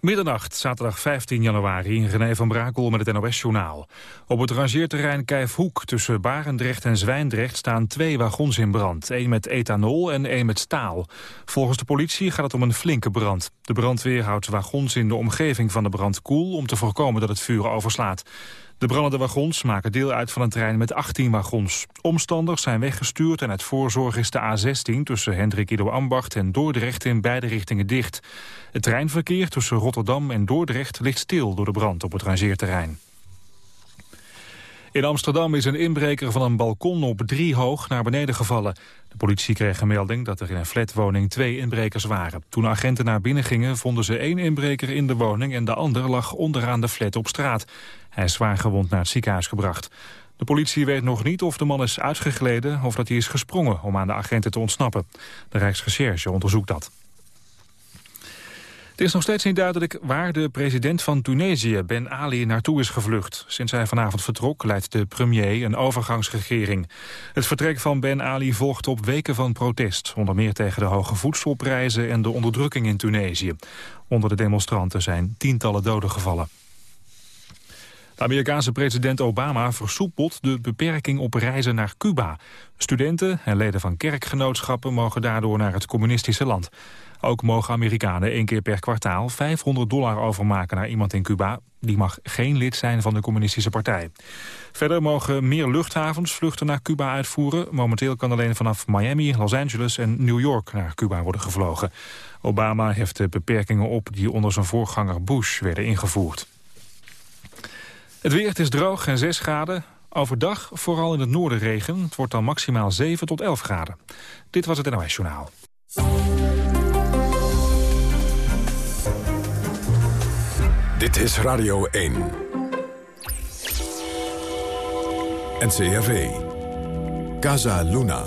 Middernacht, zaterdag 15 januari, René van Brakel met het NOS-journaal. Op het rangeerterrein Kijfhoek tussen Barendrecht en Zwijndrecht staan twee wagons in brand. één met ethanol en één met staal. Volgens de politie gaat het om een flinke brand. De brandweer houdt wagons in de omgeving van de brand koel... om te voorkomen dat het vuur overslaat. De brandende wagons maken deel uit van een trein met 18 wagons. Omstanders zijn weggestuurd en uit voorzorg is de A16 tussen Hendrik Ido Ambacht en Dordrecht in beide richtingen dicht. Het treinverkeer tussen Rotterdam en Dordrecht ligt stil door de brand op het rangeerterrein. In Amsterdam is een inbreker van een balkon op drie hoog naar beneden gevallen. De politie kreeg een melding dat er in een flatwoning twee inbrekers waren. Toen agenten naar binnen gingen vonden ze één inbreker in de woning... en de ander lag onderaan de flat op straat. Hij is zwaar gewond naar het ziekenhuis gebracht. De politie weet nog niet of de man is uitgegleden of dat hij is gesprongen om aan de agenten te ontsnappen. De Rijksrecherche onderzoekt dat. Het is nog steeds niet duidelijk waar de president van Tunesië, Ben Ali, naartoe is gevlucht. Sinds hij vanavond vertrok leidt de premier een overgangsregering. Het vertrek van Ben Ali volgt op weken van protest. Onder meer tegen de hoge voedselprijzen en de onderdrukking in Tunesië. Onder de demonstranten zijn tientallen doden gevallen. De Amerikaanse president Obama versoepelt de beperking op reizen naar Cuba. Studenten en leden van kerkgenootschappen mogen daardoor naar het communistische land. Ook mogen Amerikanen één keer per kwartaal 500 dollar overmaken naar iemand in Cuba. Die mag geen lid zijn van de communistische partij. Verder mogen meer luchthavens vluchten naar Cuba uitvoeren. Momenteel kan alleen vanaf Miami, Los Angeles en New York naar Cuba worden gevlogen. Obama heft de beperkingen op die onder zijn voorganger Bush werden ingevoerd. Het weer, is droog en 6 graden. Overdag vooral in het noorden regen. Het wordt dan maximaal 7 tot 11 graden. Dit was het NOS Journaal. Dit is Radio 1. NCRV. Casa Luna.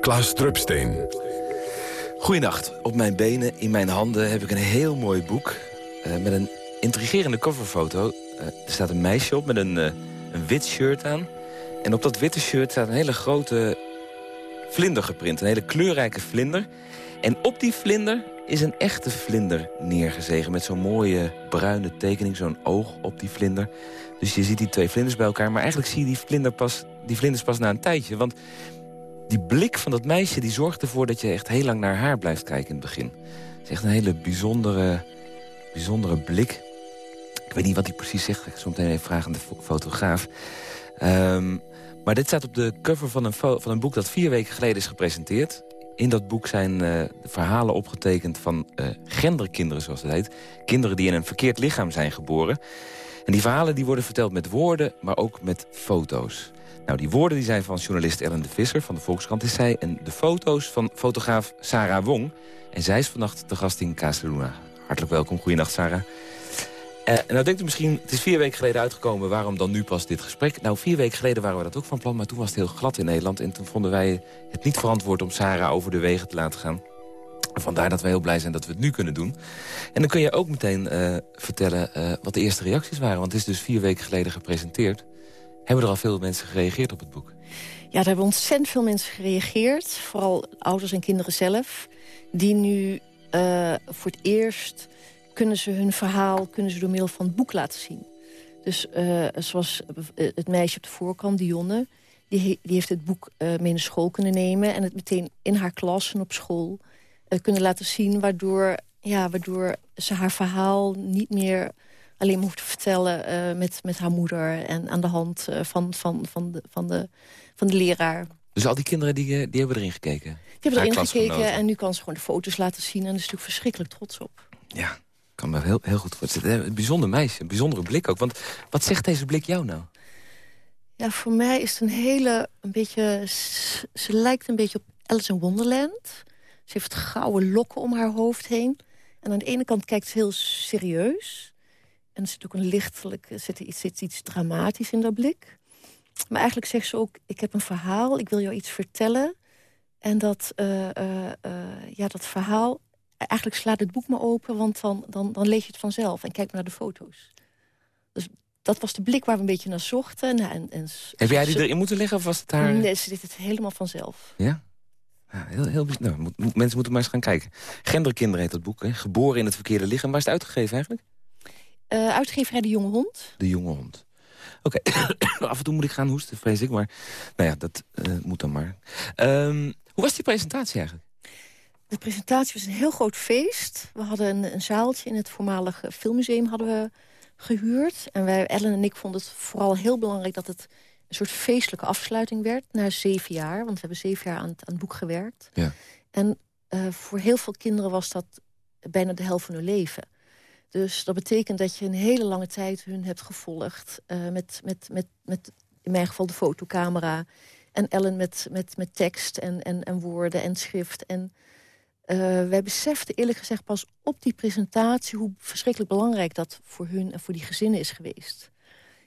Klaas Drupsteen. Goedenacht. Op mijn benen, in mijn handen heb ik een heel mooi boek... Uh, met een intrigerende coverfoto. Uh, er staat een meisje op met een, uh, een wit shirt aan. En op dat witte shirt staat een hele grote vlinder geprint. Een hele kleurrijke vlinder. En op die vlinder is een echte vlinder neergezegen... met zo'n mooie bruine tekening, zo'n oog op die vlinder. Dus je ziet die twee vlinders bij elkaar. Maar eigenlijk zie je die, vlinder pas, die vlinders pas na een tijdje. Want die blik van dat meisje die zorgt ervoor dat je echt heel lang naar haar blijft kijken in het begin. Het is echt een hele bijzondere, bijzondere blik. Ik weet niet wat hij precies zegt. Ik zo meteen even vragen aan de fotograaf. Um, maar dit staat op de cover van een, van een boek dat vier weken geleden is gepresenteerd. In dat boek zijn uh, verhalen opgetekend van uh, genderkinderen, zoals het heet. Kinderen die in een verkeerd lichaam zijn geboren. En die verhalen die worden verteld met woorden, maar ook met foto's. Nou, die woorden die zijn van journalist Ellen de Visser van de Volkskrant is zij. En de foto's van fotograaf Sarah Wong. En zij is vannacht de gast in Casaluna. Hartelijk welkom, goeienacht Sarah. En nou denkt u misschien, het is vier weken geleden uitgekomen... waarom dan nu pas dit gesprek? Nou, vier weken geleden waren we dat ook van plan... maar toen was het heel glad in Nederland... en toen vonden wij het niet verantwoord om Sarah over de wegen te laten gaan. Vandaar dat we heel blij zijn dat we het nu kunnen doen. En dan kun je ook meteen uh, vertellen uh, wat de eerste reacties waren. Want het is dus vier weken geleden gepresenteerd. Hebben er al veel mensen gereageerd op het boek? Ja, er hebben ontzettend veel mensen gereageerd. Vooral ouders en kinderen zelf. Die nu voor het eerst kunnen ze hun verhaal kunnen ze door middel van het boek laten zien. Dus uh, zoals eh, het meisje op de voorkant, Dionne... die, die heeft het boek uh, mee naar school kunnen nemen... en het meteen in haar klas en op school uh, kunnen laten zien... Waardoor, ja, waardoor ze haar verhaal niet meer alleen hoeft te vertellen... met, met haar moeder en aan de hand van, van, van, de, van, de, van de leraar. Dus al die kinderen die, die hebben erin gekeken? Die hebben erin gekeken en nu kan ze gewoon de foto's laten zien... en daar is natuurlijk verschrikkelijk trots op. Ja, me heel, heel goed voorstellen. Een bijzonder meisje, een bijzondere blik ook. Want wat zegt deze blik jou nou? Ja, voor mij is het een hele, een beetje... Ze lijkt een beetje op Alice in Wonderland. Ze heeft gouden lokken om haar hoofd heen. En aan de ene kant kijkt ze heel serieus. En er zit ook een lichtelijk, zit iets, zit iets dramatisch in dat blik. Maar eigenlijk zegt ze ook, ik heb een verhaal, ik wil jou iets vertellen. En dat, uh, uh, uh, ja, dat verhaal eigenlijk slaat het boek me open, want dan, dan, dan lees je het vanzelf. En kijk maar naar de foto's. Dus dat was de blik waar we een beetje naar zochten. Nou, en, en, Heb jij die erin moeten leggen of was het haar... Nee, ze deed het helemaal vanzelf. Ja? heel, heel, nou, moet, mensen moeten maar eens gaan kijken. Genderkinder heet dat boek, hè? Geboren in het verkeerde lichaam. Waar is het uitgegeven eigenlijk? Uh, uitgeverij De Jonge Hond. De Jonge Hond. Oké, af en toe moet ik gaan hoesten, vrees ik. Maar nou ja, dat uh, moet dan maar. Um, hoe was die presentatie eigenlijk? De presentatie was een heel groot feest. We hadden een, een zaaltje in het voormalige filmmuseum hadden we gehuurd. En wij, Ellen en ik vonden het vooral heel belangrijk... dat het een soort feestelijke afsluiting werd na zeven jaar. Want we hebben zeven jaar aan het, aan het boek gewerkt. Ja. En uh, voor heel veel kinderen was dat bijna de helft van hun leven. Dus dat betekent dat je een hele lange tijd hun hebt gevolgd... Uh, met, met, met, met in mijn geval de fotocamera... en Ellen met, met, met tekst en, en, en woorden en schrift... En, uh, wij beseften eerlijk gezegd pas op die presentatie... hoe verschrikkelijk belangrijk dat voor hun en voor die gezinnen is geweest.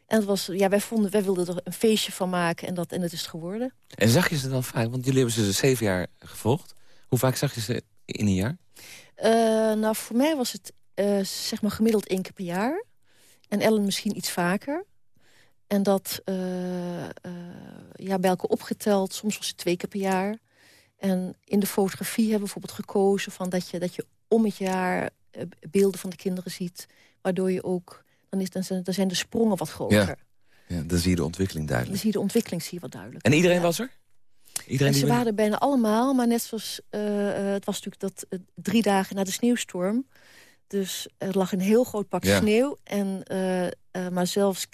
En het was, ja, wij, vonden, wij wilden er een feestje van maken en dat, en dat is het geworden. En zag je ze dan vaak? Want jullie hebben ze dus zeven jaar gevolgd. Hoe vaak zag je ze in een jaar? Uh, nou, voor mij was het uh, zeg maar gemiddeld één keer per jaar. En Ellen misschien iets vaker. En dat ja, bij elkaar opgeteld, soms was het twee keer per jaar. En in de fotografie hebben we bijvoorbeeld gekozen... Van dat, je, dat je om het jaar uh, beelden van de kinderen ziet... waardoor je ook... Dan, is, dan, zijn, dan zijn de sprongen wat groter. Ja. ja, dan zie je de ontwikkeling duidelijk. Dan zie je de ontwikkeling zie je wat duidelijk. En iedereen was er? Iedereen en ze waren er bijna allemaal, maar net zoals... Uh, het was natuurlijk dat drie dagen na de sneeuwstorm... Dus er lag een heel groot pak sneeuw. En, maar zelfs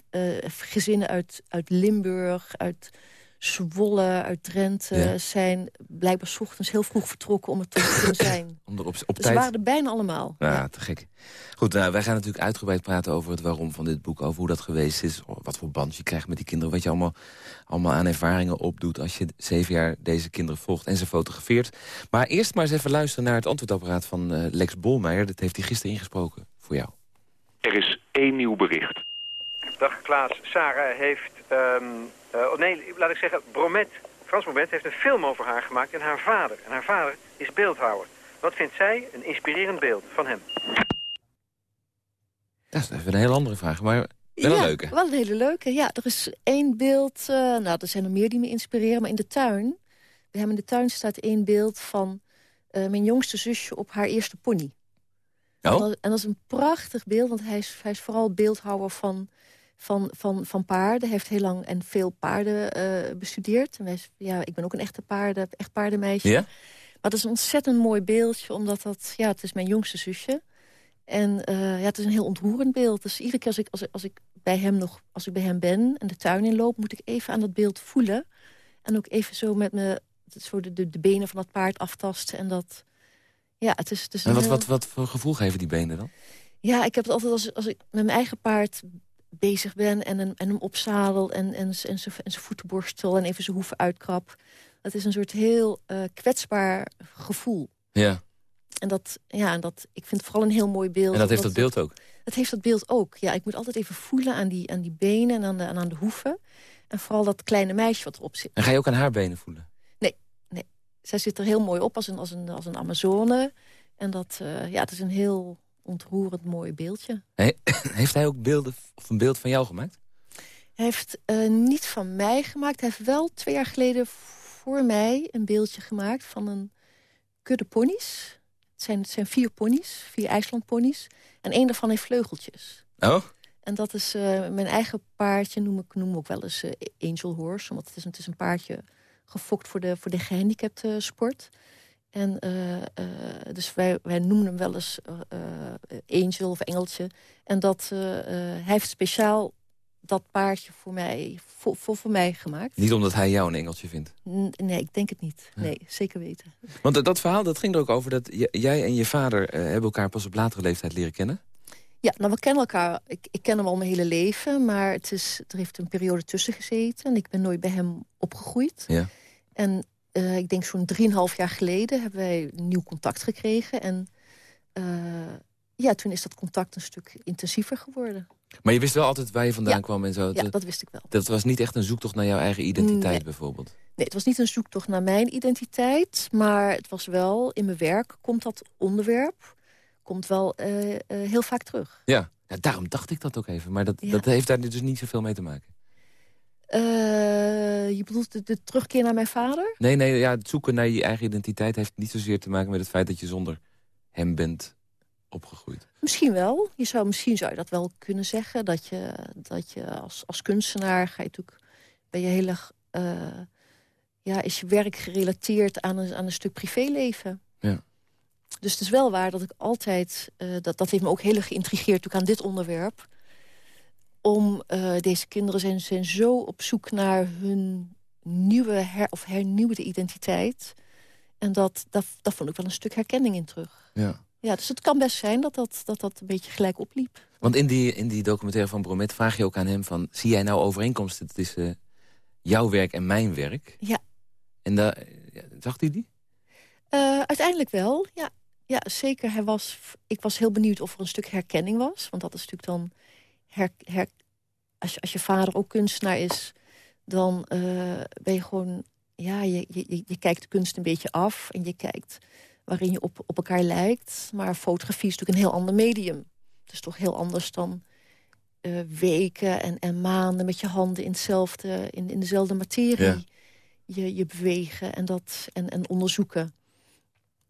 gezinnen uit, uit Limburg, uit Zwolle, uit Drenthe... zijn blijkbaar s ochtends heel vroeg vertrokken om er te kunnen zijn. om er op, op dus ze waren er bijna allemaal. Ja, te gek. Goed, nou, wij gaan natuurlijk uitgebreid praten over het waarom van dit boek. Over hoe dat geweest is, wat voor band je krijgt met die kinderen. Wat je allemaal, allemaal aan ervaringen opdoet als je zeven jaar deze kinderen volgt en ze fotografeert. Maar eerst maar eens even luisteren naar het antwoordapparaat van uh, Lex Bolmeijer. Dat heeft hij gisteren ingesproken voor jou. Er is één nieuw bericht. Dag Klaas, Sarah heeft... Um uh, nee, laat ik zeggen, Bromet, Frans Bromet heeft een film over haar gemaakt en haar vader. En haar vader is beeldhouwer. Wat vindt zij een inspirerend beeld van hem? Dat is even een heel andere vraag, maar wel een ja, leuke. wel een hele leuke. Ja, er is één beeld, uh, nou, er zijn er meer die me inspireren, maar in de tuin, bij hem in de tuin staat één beeld van uh, mijn jongste zusje op haar eerste pony. Oh? En, dat, en dat is een prachtig beeld, want hij is, hij is vooral beeldhouwer van van, van, van paarden. Heeft heel lang en veel paarden uh, bestudeerd. En wij, ja, ik ben ook een echte paarden, echt paardenmeisje. Ja? Maar het is een ontzettend mooi beeldje, omdat dat, ja, het is mijn jongste zusje. En uh, ja, het is een heel ontroerend beeld. Dus iedere keer als ik, als, ik, als ik bij hem nog, als ik bij hem ben en de tuin inloop, moet ik even aan dat beeld voelen. En ook even zo met me, zo de, de, de benen van dat paard aftasten. En dat, ja, het is, het is en wat, wat, wat voor gevoel geven die benen dan? Ja, ik heb het altijd als, als ik met mijn eigen paard bezig ben en, een, en hem opzadel en, en, en, zijn, en zijn voeten borstel en even zijn hoeven uitkrap. Dat is een soort heel uh, kwetsbaar gevoel. Ja. En dat, ja, en dat, ik vind het vooral een heel mooi beeld. En dat heeft dat beeld ook? Dat heeft dat beeld ook. Ja, ik moet altijd even voelen aan die, aan die benen en aan de, en aan de hoeven. En vooral dat kleine meisje wat erop zit. En ga je ook aan haar benen voelen? Nee, nee. Zij zit er heel mooi op als een, als een, als een Amazone. En dat, uh, ja, het is een heel ontroerend mooi beeldje. heeft hij ook beelden of een beeld van jou gemaakt? Hij heeft uh, niet van mij gemaakt. Hij heeft wel twee jaar geleden voor mij een beeldje gemaakt van een kudde ponies. Het zijn, het zijn vier ponies, vier IJslandponies. En één daarvan heeft vleugeltjes. Oh? En dat is uh, mijn eigen paardje, noem ik noem ook wel eens uh, Angel Horse. Want het is, het is een paardje gefokt voor de, voor de gehandicapte sport. En uh, uh, dus wij, wij noemen hem wel eens uh, Angel of Engeltje. En dat, hij heeft speciaal dat paardje voor mij, voor, voor, voor, mij gemaakt. Niet omdat hij jou een engeltje vindt? N nee, ik denk het niet. Nee, zeker weten. Want dat verhaal dat ging er ook over dat jij en je vader hebben elkaar pas op latere leeftijd leren kennen? Ja, nou we kennen elkaar. Ik, ik ken hem al mijn hele leven, maar het is, er heeft een periode tussen gezeten. En ik ben nooit bij hem opgegroeid. Ja. En uh, ik denk zo'n drieënhalf jaar geleden hebben wij nieuw contact gekregen. En uh, ja, toen is dat contact een stuk intensiever geworden. Maar je wist wel altijd waar je vandaan ja. kwam en zo? Ja, dat wist ik wel. Dat was niet echt een zoektocht naar jouw eigen identiteit nee. bijvoorbeeld? Nee, het was niet een zoektocht naar mijn identiteit. Maar het was wel, in mijn werk komt dat onderwerp... komt wel uh, uh, heel vaak terug. Ja. ja, daarom dacht ik dat ook even. Maar dat, Ja. dat heeft daar dus niet zoveel mee te maken. Uh, je bedoelt de, de, terugkeer naar mijn vader? Nee, nee ja, het zoeken naar je eigen identiteit heeft niet zozeer te maken met het feit dat je zonder hem bent opgegroeid. Misschien wel. Je zou, misschien zou je dat wel kunnen zeggen. Dat je, dat je als, als kunstenaar ga je natuurlijk, ben je heel erg... Uh, ja, is je werk gerelateerd aan een, aan een stuk privéleven. Ja. Dus het is wel waar dat ik altijd... Uh, dat, dat heeft me ook heel erg geïntrigeerd aan dit onderwerp om uh, deze kinderen zijn, zijn zo op zoek naar hun nieuwe her, of hernieuwde identiteit. En dat, dat, dat vond ik wel een stuk herkenning in terug. Ja. Ja, dus het kan best zijn dat dat, dat, dat een beetje gelijk opliep. Want in die, in die documentaire van Bromet vraag je ook aan hem van... zie jij nou overeenkomsten tussen jouw werk en mijn werk? Ja. En da, ja, zag hij die? Uh, uiteindelijk wel, ja. Ja, zeker. Hij was, ik was heel benieuwd of er een stuk herkenning was. Want dat is natuurlijk dan her, her, als, je, als je vader ook kunstenaar is, dan uh, ben je gewoon... Ja, je, je, je kijkt de kunst een beetje af en je kijkt waarin je op, op elkaar lijkt. Maar fotografie is natuurlijk een heel ander medium. Het is toch heel anders dan uh, weken en, en maanden met je handen in, hetzelfde, in, in dezelfde materie. Ja. Je, je bewegen en, dat, en, en onderzoeken.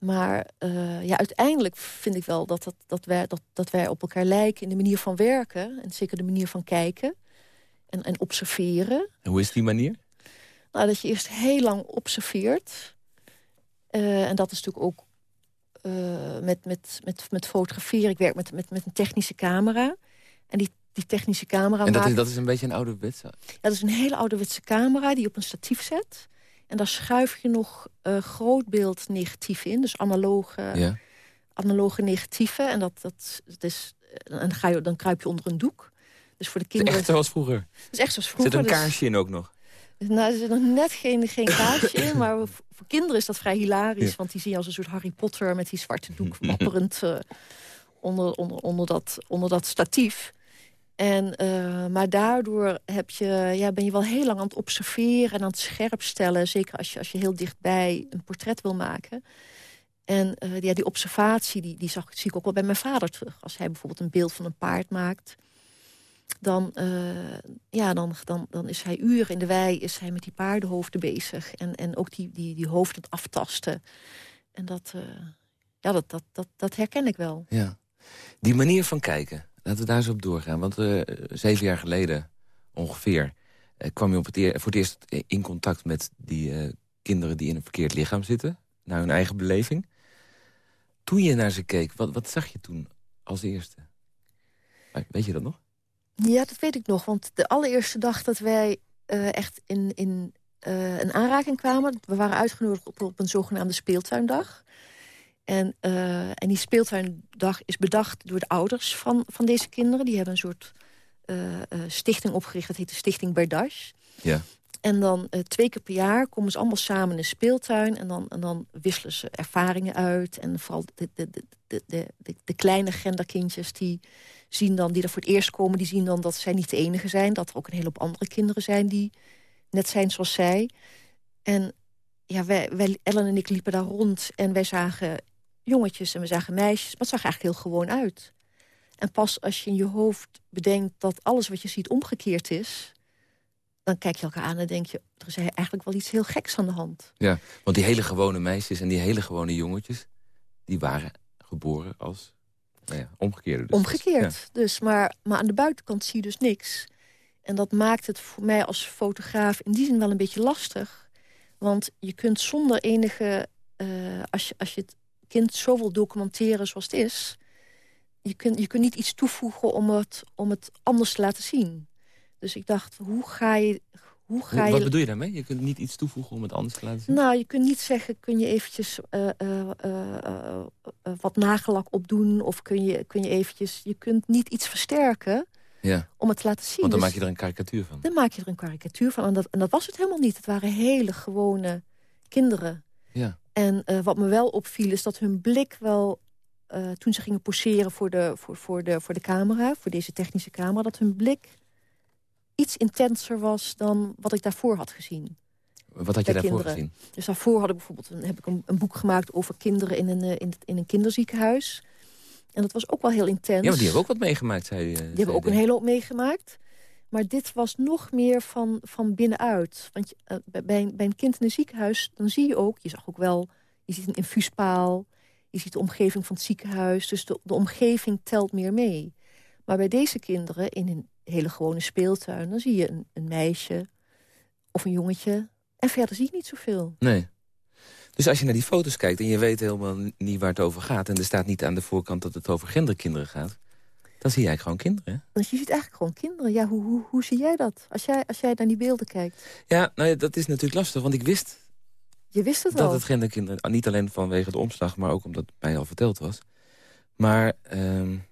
Maar uh, ja, uiteindelijk vind ik wel dat, dat, dat, wij, dat, dat wij op elkaar lijken... in de manier van werken en zeker de manier van kijken en, en observeren. En hoe is die manier? Nou, dat je eerst heel lang observeert. Uh, en dat is natuurlijk ook uh, met, met, met, met fotograferen. Ik werk met, met, met een technische camera. En die, die technische camera... En dat, maakt... is, dat is een beetje een ouderwetse? Ja, dat is een hele ouderwetse camera die je op een statief zet... En daar schuif je nog uh, grootbeeld negatief in. Dus analoge, ja. analoge negatieven. En dat, dat, dat is, dan, ga je, dan kruip je onder een doek. Dus voor de kinderen... Het is echt zoals vroeger? Het is echt zoals vroeger. Zit er een dus- kaarsje in ook nog? Nou, er zit nog net geen, geen kaarsje in. Maar voor kinderen is dat vrij hilarisch. Ja. Want die zie je als een soort Harry Potter... met die zwarte doek wapperend uh, onder, onder, onder, dat, onder dat statief. En, uh, maar daardoor heb je, ja, ben je wel heel lang aan het observeren en aan het scherpstellen. Zeker als je, als je heel dichtbij een portret wil maken. En uh, ja, die observatie die, die zag, zie ik ook wel bij mijn vader terug. Als hij bijvoorbeeld een beeld van een paard maakt... dan, uh, ja, dan, dan, dan is hij uren in de wei is hij met die paardenhoofden bezig. En, en ook die, die, die hoofden aftasten. En dat, ja, dat, dat, dat, dat herken ik wel. Ja. Die manier van kijken... Laten we daar eens op doorgaan. Want uh, zeven jaar geleden ongeveer uh, kwam je op het voor het eerst in contact met die kinderen die in een verkeerd lichaam zitten. Naar hun eigen beleving. Toen je naar ze keek, wat, wat zag je toen als eerste? Weet je dat nog? Ja, dat weet ik nog. Want de allereerste dag dat wij echt in, in een aanraking kwamen... we waren uitgenodigd op, op een zogenaamde speeltuindag... En, uh, en die speeltuindag is bedacht door de ouders van, van deze kinderen. Die hebben een soort uh, uh, stichting opgericht, dat heet de Stichting Berdash. Ja. En dan twee keer per jaar komen ze allemaal samen in de speeltuin... en dan, en dan wisselen ze ervaringen uit. En vooral de, de, de, de, de, de kleine genderkindjes die, zien dan, die er voor het eerst komen... die zien dan dat zij niet de enige zijn. Dat er ook een hele hoop andere kinderen zijn die net zijn zoals zij. En ja, wij, wij, Ellen en ik liepen daar rond en wij zagen jongetjes en we zagen meisjes. Maar het zag eigenlijk heel gewoon uit. En pas als je in je hoofd bedenkt dat alles wat je ziet omgekeerd is... dan kijk je elkaar aan en denk je... er is eigenlijk wel iets heel geks aan de hand. Ja, want die hele gewone meisjes en die hele gewone jongetjes... die waren geboren als nou ja, omgekeerde. Dus. Omgekeerd, Ja. dus. Maar, maar aan de buitenkant zie je dus niks. En dat maakt het voor mij als fotograaf in die zin wel een beetje lastig. Want je kunt zonder enige... Uh, als, je, als je het kind zo wil documenteren zoals het is... je kunt, je kunt niet iets toevoegen om het, om het anders te laten zien. Dus ik dacht, hoe ga je... Hoe ga Hoe- je Wat bedoel je daarmee? Je kunt niet iets toevoegen om het anders te laten zien? nou, je kunt niet zeggen, kun je eventjes eh, eh, eh, wat nagellak opdoen... of kun je, kun je eventjes... Je kunt niet iets versterken Ja, om het te laten zien. want dan Dus maak je er een karikatuur van. dan maak je er een karikatuur van. En dat, en dat was het helemaal niet. Het waren hele gewone kinderen. Ja. En eh, wat me wel opviel is dat hun blik wel... eh, toen ze gingen poseren voor de, voor, voor, de, voor de camera, voor deze technische camera... dat hun blik iets intenser was dan wat ik daarvoor had gezien. Wat had je daarvoor kinderen. gezien? Dus daarvoor had ik bijvoorbeeld een, heb ik een, een boek gemaakt over kinderen in een, eh, in, in een kinderziekenhuis. En dat was ook wel heel intens. Ja, maar die hebben ook wat meegemaakt, zei je. Die hebben ook een hele hoop meegemaakt. Maar dit was nog meer van, van binnenuit. Want uh, bij, bij een kind in een ziekenhuis, dan zie je ook... je zag ook wel, je ziet een infuuspaal... je ziet de omgeving van het ziekenhuis. Dus de, de omgeving telt meer mee. Maar bij deze kinderen, in een hele gewone speeltuin... dan zie je een, een meisje of een jongetje. En verder zie je niet zoveel. Nee. Dus als je naar die foto's kijkt en je weet helemaal niet waar het over gaat... en er staat niet aan de voorkant dat het over genderkinderen gaat... dan zie jij gewoon kinderen. Dus je ziet eigenlijk gewoon kinderen. Ja, hoe, hoe, hoe zie jij dat? Als jij, als jij naar die beelden kijkt. Ja, nou ja, dat is natuurlijk lastig, want ik wist... Je wist het dat al. het genderkinderen, niet alleen vanwege de omslag... maar ook omdat het mij al verteld was. Maar... Um...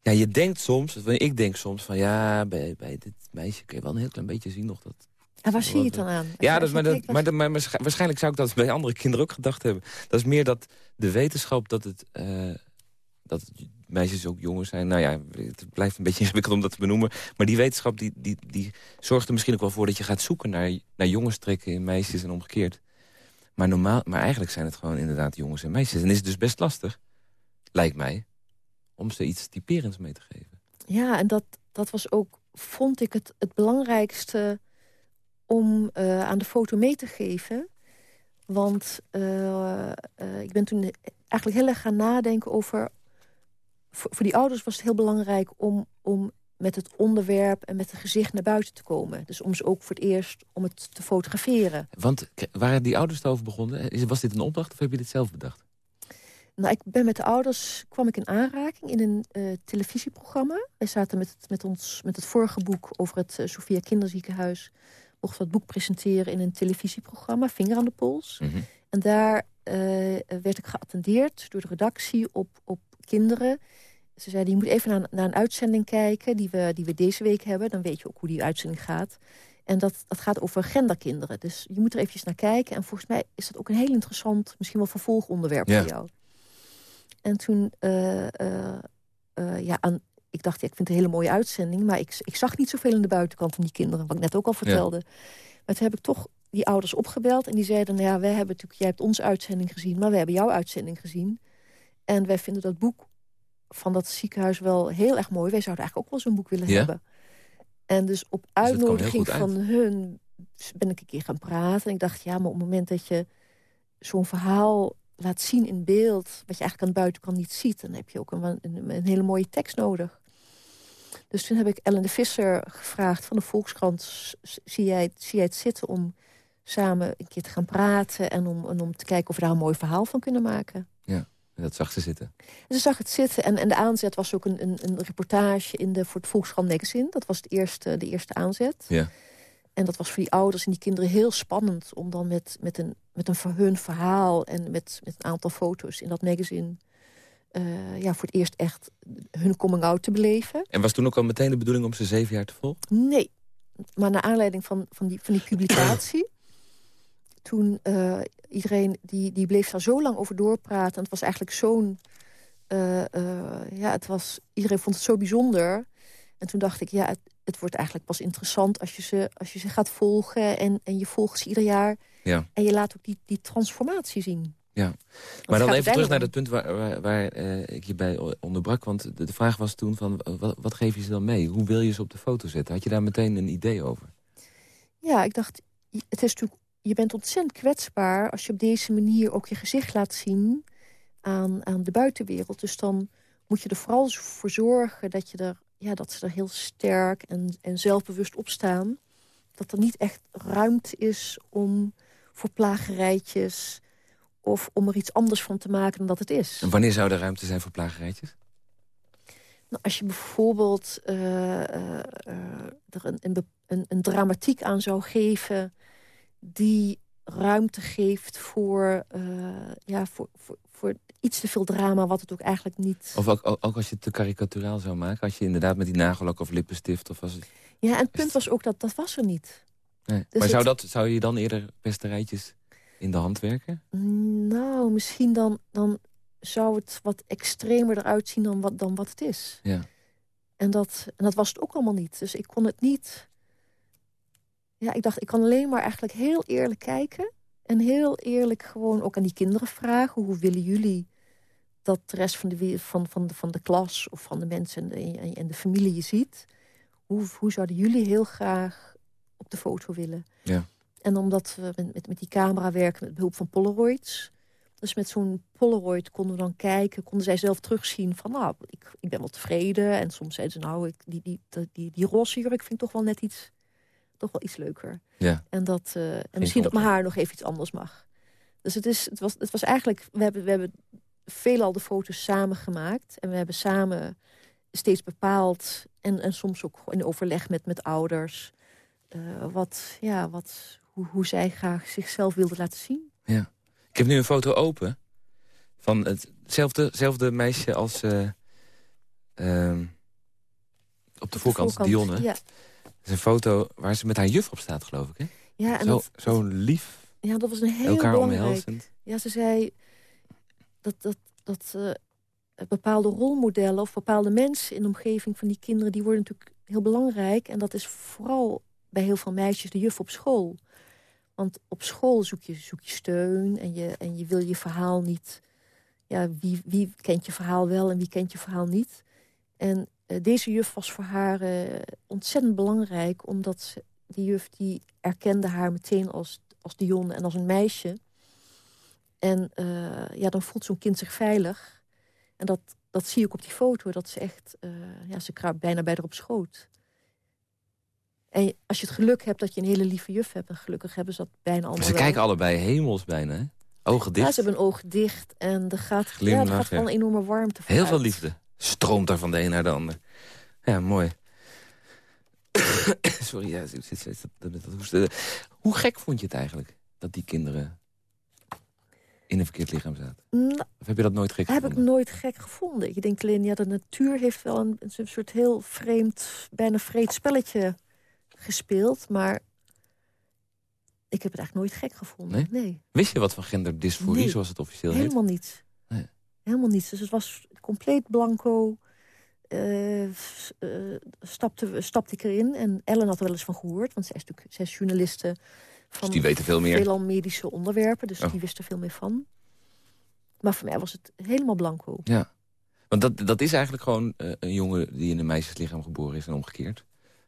Ja, je denkt soms, ik denk soms van ja, bij, bij dit meisje kun je wel een heel klein beetje zien nog dat en waar zie je het dan aan? ja, dat, maar, dat, maar, maar, waarschijnlijk zou ik dat bij andere kinderen ook gedacht hebben. Dat is meer dat de wetenschap dat het, uh, dat het meisjes ook jongens zijn. Nou ja, het blijft een beetje ingewikkeld om dat te benoemen. Maar die wetenschap die, die, die zorgt er misschien ook wel voor... dat je gaat zoeken naar, naar jongens trekken in meisjes en omgekeerd. Maar, normaal, maar eigenlijk zijn het gewoon inderdaad jongens en meisjes. En is het dus best lastig, lijkt mij, om ze iets typerends mee te geven. Ja, en dat, dat was ook, vond ik, het, het belangrijkste om uh, aan de foto mee te geven. Want uh, uh, ik ben toen eigenlijk heel erg gaan nadenken over... Voor, voor, die ouders was het heel belangrijk om, om met het onderwerp en met het gezicht naar buiten te komen. Dus om ze ook voor het eerst om het te fotograferen. Want waren die ouders erover begonnen? Was dit een opdracht of heb je dit zelf bedacht? Nou, ik ben met de ouders, kwam ik in aanraking in een uh, televisieprogramma. Wij zaten met het, met, ons, met het vorige boek over het uh, Sophia Kinderziekenhuis mocht dat boek presenteren in een televisieprogramma, Vinger aan de Pols. Mhm. En daar uh, werd ik geattendeerd door de redactie op, op kinderen. Ze zeiden, je moet even naar, naar, een uitzending kijken die we, die we deze week hebben. Dan weet je ook hoe die uitzending gaat. En dat, dat gaat over genderkinderen. Dus je moet er eventjes naar kijken. En volgens mij is dat ook een heel interessant, misschien wel vervolgonderwerp ja. voor jou. En toen, uh, uh, ja, aan, ik dacht, ja, ik vind het een hele mooie uitzending... maar ik, ik zag niet zoveel in de buitenkant van die kinderen... wat ik net ook al vertelde. Ja. Maar toen heb ik toch die ouders opgebeld... en die zeiden, nou ja, wij hebben natuurlijk, jij hebt onze uitzending gezien... maar we hebben jouw uitzending gezien. En wij vinden dat boek van dat ziekenhuis wel heel erg mooi. Wij zouden eigenlijk ook wel zo'n boek willen ja? hebben. En dus op uitnodiging dus van hun ben ik een keer gaan praten. En ik dacht, ja, maar op het moment dat je zo'n verhaal laat zien in beeld... wat je eigenlijk aan de buitenkant niet ziet... dan heb je ook een, een, een, hele mooie tekst nodig. Dus toen heb ik Ellen de Visser gevraagd van de Volkskrant... zie jij, zie jij het zitten om samen een keer te gaan praten... en om, en om te kijken of we daar een mooi verhaal van kunnen maken. Ja, en dat zag ze zitten. En ze zag het zitten. En, en de aanzet was ook een, een, een reportage in de, voor het Volkskrant magazine. Dat was het eerste, de eerste aanzet. Ja. En dat was voor die ouders en die kinderen heel spannend... om dan met, met, een, met een voor hun verhaal en met, met een aantal foto's in dat magazine... Uh, ja, voor het eerst echt hun coming-out te beleven. En was toen ook al meteen de bedoeling om ze zeven jaar te volgen? Nee, maar naar aanleiding van, van, die, van die publicatie... toen uh, iedereen, die, die bleef daar zo lang over doorpraten... en het was eigenlijk zo'n... Uh, ja, het was, iedereen vond het zo bijzonder... En toen dacht ik, ja, het, het, wordt eigenlijk pas interessant als je ze, als je ze gaat volgen. En, en je volgt ze ieder jaar. Ja. En je laat ook die, die transformatie zien. Ja, maar dan even terug naar het punt waar, waar, waar uh, ik je bij onderbrak. Want de, de, vraag was toen van, wat, wat geef je ze dan mee? Hoe wil je ze op de foto zetten? Had je daar meteen een idee over? Ja, ik dacht, het is natuurlijk, je bent ontzettend kwetsbaar... als je op deze manier ook je gezicht laat zien aan, aan de buitenwereld. Dus dan moet je er vooral voor zorgen dat je er ja, dat ze er heel sterk en, en zelfbewust op staan. Dat er niet echt ruimte is om voor plagerijtjes... of om er iets anders van te maken dan dat het is. En wanneer zou er ruimte zijn voor plagerijtjes? Nou, als je bijvoorbeeld uh, uh, er een, een, een, een dramatiek aan zou geven... die ruimte geeft voor, uh, ja, voor, voor, voor iets te veel drama, wat het ook eigenlijk niet... Of ook, ook, ook als je het te karikaturaal zou maken? Als je inderdaad met die nagellak of lippenstift... Of was het... Ja, en het punt was ook dat dat was er niet. Nee. Dus maar zou, dat, zou je dan eerder pesterijtjes in de hand werken? Nou, misschien dan, dan zou het wat extremer eruit zien dan wat, dan wat het is. Ja. En dat, en dat was het ook allemaal niet. Dus ik kon het niet... Ja, ik dacht, ik kan alleen maar eigenlijk heel eerlijk kijken... en heel eerlijk gewoon ook aan die kinderen vragen... hoe willen jullie dat de rest van de, van, van, de, van de klas of van de mensen en de, en de familie je ziet. Hoe, hoe zouden jullie heel graag op de foto willen? Ja. En omdat we met, met, met die camera werken met behulp van Polaroids... Dus met zo'n Polaroid konden we dan kijken, konden zij zelf terugzien van, nou, ik, ik ben wel tevreden. En soms zeiden ze, nou, ik, die, die, die, die, die roze jurk vind ik toch wel net iets, toch wel iets leuker. Ja. En, dat, uh, en misschien dat mijn haar nog even iets anders mag. Dus het, is, het, was, het was eigenlijk, we hebben, we hebben veelal de foto's samen gemaakt. En we hebben samen steeds bepaald, en, en soms ook in overleg met, met ouders... Uh, wat, ja, wat, hoe, hoe zij graag zichzelf wilden laten zien. Ja. Ik heb nu een foto open van hetzelfde meisje als uh, uh, op de, voorkant, voorkant, Dionne. Ja. Is een foto waar ze met haar juf op staat, geloof ik. Hè? Ja, en zo, dat, zo lief. Ja, dat was een heel elkaar belangrijk. omhelzend. Ja, ze zei dat, dat, dat uh, bepaalde rolmodellen of bepaalde mensen in de omgeving van die kinderen, die worden natuurlijk heel belangrijk. En dat is vooral bij heel veel meisjes de juf op school. Want op school zoek je, zoek je steun en je, en je wil je verhaal niet... Ja, wie, wie kent je verhaal wel en wie kent je verhaal niet? En uh, deze juf was voor haar uh, ontzettend belangrijk... omdat ze, die juf die erkende haar meteen als, als Dion en als een meisje. En uh, ja, dan voelt zo'n kind zich veilig. En dat, dat zie ik op die foto, dat ze echt... ja, ze kraapt bijna bij haar op schoot. En als je het geluk hebt dat je een hele lieve juf hebt... en gelukkig hebben ze dat bijna allemaal Ze wel. kijken allebei hemels bijna, hè? Ogen dicht. Ja, ze hebben een oog dicht en er gaat, ja, er gaat gewoon een enorme warmte Heel veel liefde. Stroomt daar van de een naar de ander. Ja, mooi. Sorry, ja. Hoe gek vond je het eigenlijk dat die kinderen in een verkeerd lichaam zaten? Nou, Of heb je dat nooit gek heb ik gevonden? nooit gek gevonden. Je denkt alleen, ja, de natuur heeft wel een, een soort heel vreemd, bijna vreed spelletje gespeeld. Maar ik heb het eigenlijk nooit gek gevonden. Nee, Wist je wat van genderdysforie, Nee, zoals het officieel heet? helemaal niets. Nee. Helemaal niets. Dus het was compleet blanco. eh, eh, stapte, stapte ik erin. En Ellen had er wel eens van gehoord. Want zij is natuurlijk zij is journaliste van Dus die weten veel meer. veelal medische onderwerpen. Dus Oh. die wist er veel meer van. Maar voor mij was het helemaal blanco. Ja. Want dat, dat is eigenlijk gewoon eh, een jongen die in een meisjeslichaam geboren is en omgekeerd.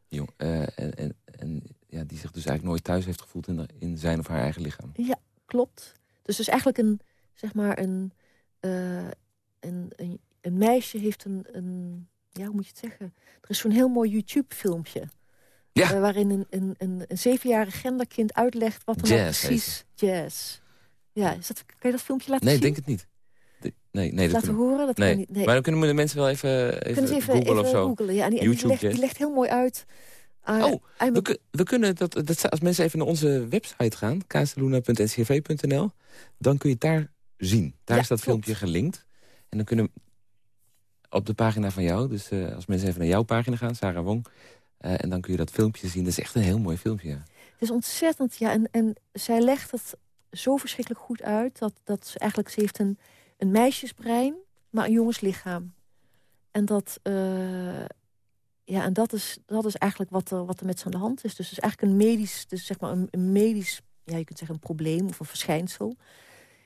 Jong, eh, en en, en ja, die zich dus eigenlijk nooit thuis heeft gevoeld in, de- in zijn of haar eigen lichaam. Ja, klopt. Dus het is eigenlijk een, zeg maar, een, eh, een, een, een meisje heeft een, een, ja, hoe moet je het zeggen? Er is zo'n heel mooi YouTube-filmpje. Ja. eh, waarin een, een, een, een zevenjarig genderkind uitlegt wat er nou precies... Jazz. Ja, is dat, kan je dat filmpje laten Nee, zien? denk het niet. Nee, nee, dat laten horen? Dat nee. kan niet. Nee. Maar dan kunnen de mensen wel even, even, ze even, googlen even of zo. googlen? Ja, en die, YouTube legt, die legt heel mooi uit... ah, Oh, I'm We, a- ku- we kunnen dat, dat, als mensen even naar onze website gaan, ksluna.ncv.nl, dan kun je het daar zien. Daar Ja, is dat klopt. filmpje gelinkt. En dan kunnen op de pagina van jou, dus eh, als mensen even naar jouw pagina gaan, Sarah Wong, eh, en dan kun je dat filmpje zien. Dat is echt een heel mooi filmpje. Het is ontzettend, ja. En, en zij legt het zo verschrikkelijk goed uit... dat, dat ze eigenlijk, ze heeft een, een meisjesbrein, maar een jongenslichaam. En dat, eh, ja, en dat, is, dat is eigenlijk wat er, wat er met ze aan de hand is. Dus het is eigenlijk een medisch, dus zeg maar een, een medisch... ja, je kunt zeggen een probleem of een verschijnsel.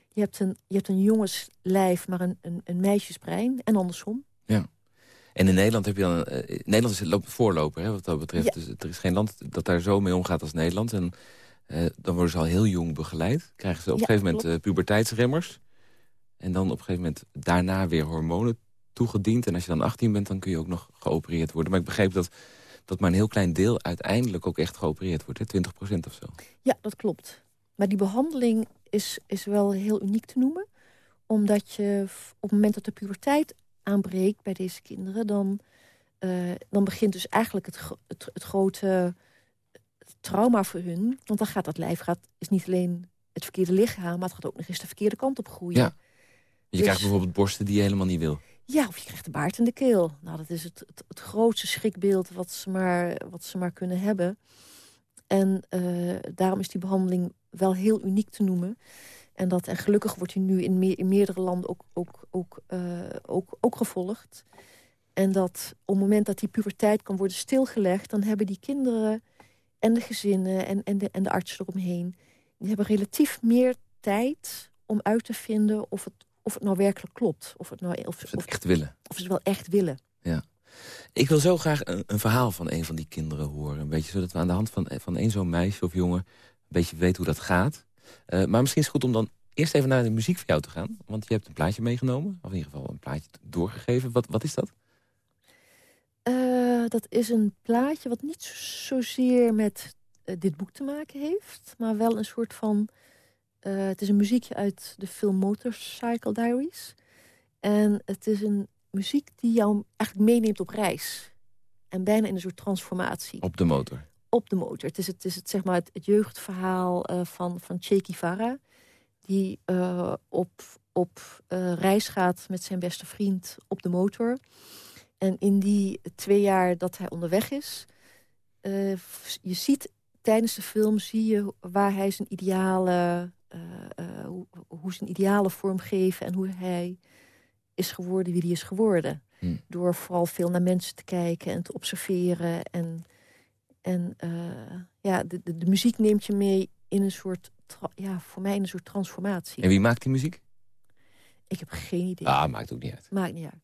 Je hebt een, je hebt een jongenslijf, maar een, een, een meisjesbrein. En andersom. En in Nederland heb je dan... eh, Nederland is het loop- voorloper, hè, wat dat betreft. Ja. Dus er is geen land dat daar zo mee omgaat als Nederland. En eh, dan worden ze al heel jong begeleid. Krijgen ze op Ja, een gegeven moment puberteitsremmers. En dan op een gegeven moment daarna weer hormonen toegediend. En als je dan 18 bent, dan kun je ook nog geopereerd worden. Maar ik begreep dat, dat maar een heel klein deel uiteindelijk ook echt geopereerd wordt. Hè? 20% of zo. Ja, dat klopt. Maar die behandeling is, is wel heel uniek te noemen. Omdat je op het moment dat de puberteit aanbreekt bij deze kinderen... dan, eh, dan begint dus eigenlijk het, het, het grote trauma voor hun. Want dan gaat dat lijf gaat, is niet alleen het verkeerde lichaam... maar het gaat ook nog eens de verkeerde kant op groeien. Ja. Je Dus- krijgt bijvoorbeeld borsten die je helemaal niet wil. Ja, of je krijgt de baard in de keel. Nou, dat is het, het, het grootste schrikbeeld wat ze, maar, wat ze maar kunnen hebben. En eh, daarom is die behandeling wel heel uniek te noemen. En, dat, en gelukkig wordt die nu in, meer, in meerdere landen ook, ook, ook, eh, ook, ook gevolgd. En dat op het moment dat die puberteit kan worden stilgelegd... dan hebben die kinderen en de gezinnen en, en, de, en de artsen eromheen... die hebben relatief meer tijd om uit te vinden of het of het nou werkelijk klopt. Of, het nou, of, Of ze het echt willen. of ze het wel echt willen. Ik wil zo graag een, een verhaal van een van die kinderen horen. Een beetje zodat we aan de hand van, van één zo'n meisje of jongen... een beetje weten hoe dat gaat. Eh, maar misschien is het goed om dan eerst even naar de muziek van jou te gaan. Want je hebt een plaatje meegenomen. Of in ieder geval een plaatje doorgegeven. Wat, wat is dat? Eh, dat is een plaatje wat niet zozeer met eh, dit boek te maken heeft. Maar wel een soort van... eh, het is een muziekje uit de film Motorcycle Diaries. En het is een muziek die jou eigenlijk meeneemt op reis. En bijna in een soort transformatie. Op de motor. op de motor. Het is het, is het, zeg maar het, het jeugdverhaal eh, van, van Che Guevara... die eh, op, op reis gaat met zijn beste vriend op de motor. En in die twee jaar dat hij onderweg is... je ziet tijdens de film zie je waar hij zijn ideale... eh, eh, hoe, hoe zijn idealen vormgeven en hoe hij is geworden wie hij is geworden. Hm. Door vooral veel naar mensen te kijken en te observeren. En, en eh, ja, de, de, de muziek neemt je mee in een soort, ja, voor mij in een soort transformatie. En wie maakt die muziek? Ik heb geen idee. Ah, maakt ook niet uit. Maakt niet uit.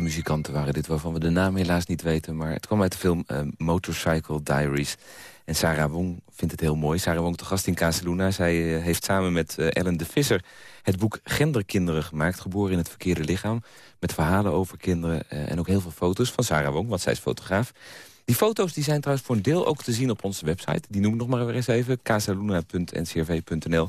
Muzikanten waren dit... waarvan we de naam helaas niet weten. Maar het kwam uit de film eh, Motorcycle Diaries. En Sarah Wong vindt het heel mooi. Sarah Wong, te gast in Casaluna. Zij eh, heeft samen met eh, Ellen de Visser het boek Genderkinderen gemaakt. Geboren in het verkeerde lichaam. Met verhalen over kinderen en ook heel veel foto's van Sarah Wong. Want zij is fotograaf. Die foto's die zijn trouwens voor een deel ook te zien op onze website. Die noem ik nog maar eens even. casaluna.ncrv.nl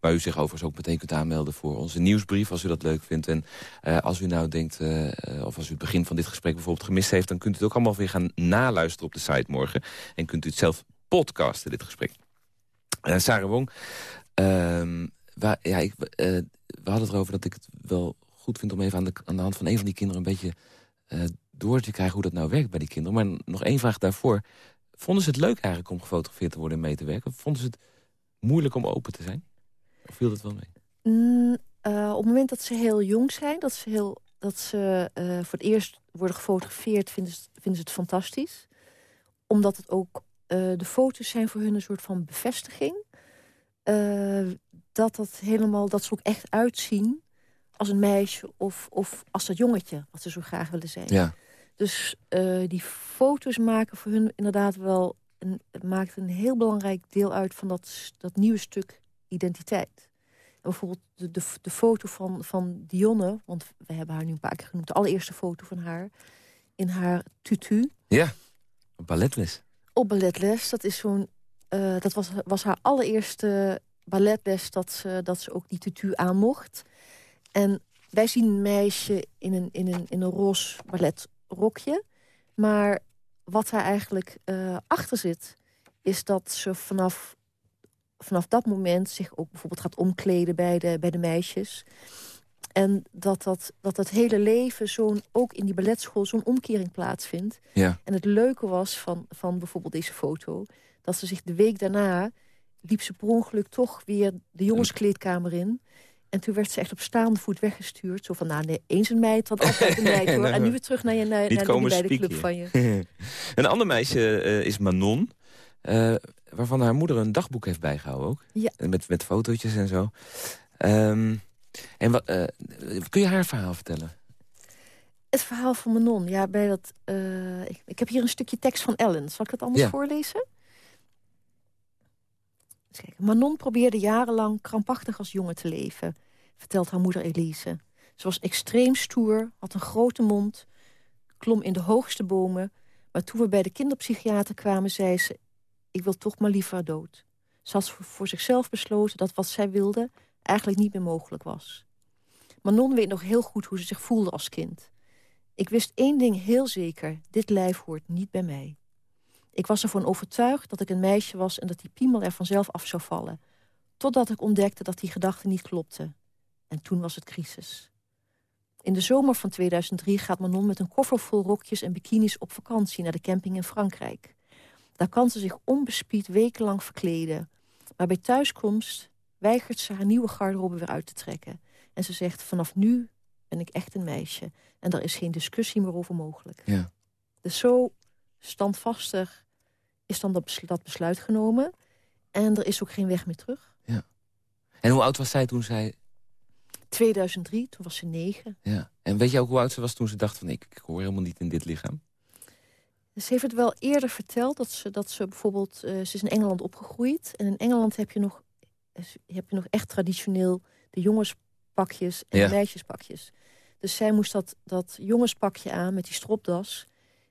Waar u zich overigens ook meteen kunt aanmelden voor onze nieuwsbrief... als u dat leuk vindt. En uh, als u nou denkt, uh, of als u het begin van dit gesprek bijvoorbeeld gemist heeft... dan kunt u het ook allemaal weer gaan naluisteren op de site morgen. En kunt u het zelf podcasten, dit gesprek. Uh, Sarah Wong, ehm, waar, ja, ik, we hadden het erover dat ik het wel goed vind... om even aan de, aan de hand van een van die kinderen een beetje door te krijgen hoe dat nou werkt bij die kinderen. Maar nog één vraag daarvoor. Vonden ze het leuk eigenlijk om gefotografeerd te worden en mee te werken? Vonden ze het moeilijk om open te zijn? Of viel dat wel mee? Mm, uh, op het moment dat ze heel jong zijn, dat ze, heel, dat ze uh, voor het eerst worden gefotografeerd, vinden ze, vinden ze het fantastisch. Omdat het ook, uh, de foto's zijn voor hun een soort van bevestiging. dat, dat, helemaal, dat ze ook echt uitzien als een meisje of, of als dat jongetje, wat ze zo graag willen zijn. Ja. Dus die foto's maken voor hun inderdaad wel een, maakt een heel belangrijk deel uit van dat, dat nieuwe stuk identiteit bijvoorbeeld de, de, de, foto van, van Dionne, want we hebben haar nu een paar keer genoemd... de allereerste foto van haar in haar tutu. Ja, op balletles. Op balletles, dat is zo'n... Uh, dat was, was haar allereerste balletles dat ze, dat ze ook die tutu aan mocht. En wij zien een meisje in een, in een, in een roze balletrokje. Maar wat daar eigenlijk uh, achter zit... is dat ze vanaf vanaf dat moment zich ook bijvoorbeeld gaat omkleden bij de, bij de meisjes. En dat dat, dat het hele leven zo'n ook in die balletschool zo'n omkering plaatsvindt. Ja. En het leuke was van, van bijvoorbeeld deze foto... dat ze zich de week daarna liep ze per ongeluk toch weer de jongenskleedkamer in. En toen werd ze echt op staande voet weggestuurd. Zo van, nou nee, eens een meid, want altijd een meid hoor. en nu weer terug naar, je, naar, naar de, bij de club van je. een ander meisje uh, is Manon. Uh, waarvan haar moeder een dagboek heeft bijgehouden ook. Ja. Met, met fotootjes en zo. Um, en wat, uh, kun je haar verhaal vertellen? Het verhaal van Manon, ja, bij dat... Ik, ik, heb hier een stukje tekst van Ellen. Zal ik dat anders ja. voorlezen? Manon probeerde jarenlang krampachtig als jongen te leven, vertelt haar moeder Elise. Ze was extreem stoer, had een grote mond, klom in de hoogste bomen... maar toen we bij de kinderpsychiater kwamen, zei ze ik wil toch maar liever dood. Ze had voor zichzelf besloten dat wat zij wilde eigenlijk niet meer mogelijk was. Manon weet nog heel goed hoe ze zich voelde als kind. Ik wist één ding heel zeker, dit lijf hoort niet bij mij. Ik was ervan overtuigd dat ik een meisje was en dat die piemel er vanzelf af zou vallen. Totdat ik ontdekte dat die gedachte niet klopte. En toen was het crisis. In de zomer van 2003 gaat Manon met een koffer vol rokjes en bikinis op vakantie naar de camping in Frankrijk. Daar kan ze zich onbespied wekenlang verkleden. Maar bij thuiskomst weigert ze haar nieuwe garderobe weer uit te trekken. En ze zegt, vanaf nu ben ik echt een meisje. En er is geen discussie meer over mogelijk. Ja. Dus zo standvastig is dan dat besluit genomen. En er is ook geen weg meer terug. Ja. En hoe oud was zij toen zij... 2003, toen was ze negen. Ja. En weet je ook hoe oud ze was toen ze dacht van... ik, ik hoor helemaal niet in dit lichaam? Ze heeft het wel eerder verteld dat ze, dat ze bijvoorbeeld... Uh, ze is in Engeland opgegroeid. En in Engeland heb je nog, heb je nog echt traditioneel de jongenspakjes en Ja. de meisjespakjes. Dus zij moest dat, dat jongenspakje aan met die stropdas.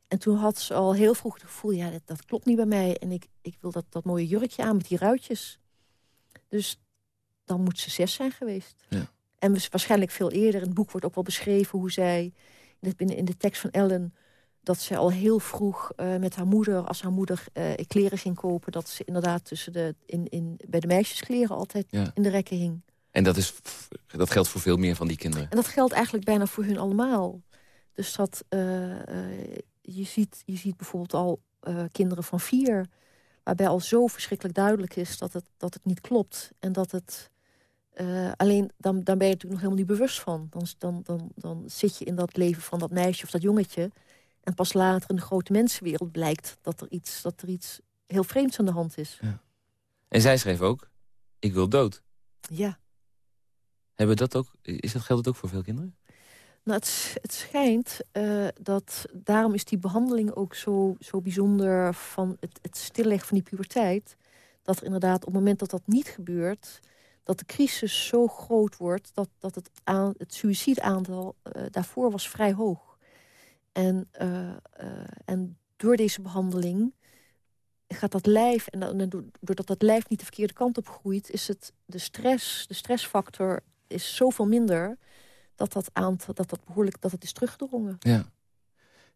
En toen had ze al heel vroeg het gevoel... ja, dat, dat klopt niet bij mij. En ik, ik wil dat, dat mooie jurkje aan met die ruitjes. Dus dan moet ze zes zijn geweest. Ja. En dus waarschijnlijk veel eerder. In het boek wordt ook wel beschreven hoe zij... in de, in de tekst van Ellen dat ze al heel vroeg uh, met haar moeder, als haar moeder uh, kleren ging kopen... dat ze inderdaad tussen de, in, in, bij de meisjeskleren altijd Ja. in de rekken hing. En dat, is, dat geldt voor veel meer van die kinderen. En dat geldt eigenlijk bijna voor hun allemaal. Dus dat, uh, je, ziet, je ziet bijvoorbeeld al kinderen van vier... waarbij al zo verschrikkelijk duidelijk is dat het, dat het niet klopt. En dat het... alleen, dan, dan ben je natuurlijk nog helemaal niet bewust van. Dan, dan, dan, dan zit je in dat leven van dat meisje of dat jongetje... En pas later in de grote mensenwereld blijkt dat er iets, dat er iets heel vreemds aan de hand is. Ja. En zij schreef ook, ik wil dood. Ja. Hebben dat ook, is dat, geldt ook voor veel kinderen? Nou, het, schijnt uh, dat, daarom is die behandeling ook zo, zo bijzonder... van het, het stilleggen van die puberteit. Dat er inderdaad op het moment dat dat niet gebeurt... dat de crisis zo groot wordt dat, dat het, aan, het suïcidaantal uh, daarvoor was vrij hoog. En, uh, en door deze behandeling gaat dat lijf... en doordat dat lijf niet de verkeerde kant op groeit... is het de stress, de stressfactor is zoveel minder... dat dat, aantal, dat, dat behoorlijk dat het is teruggedrongen. Ja,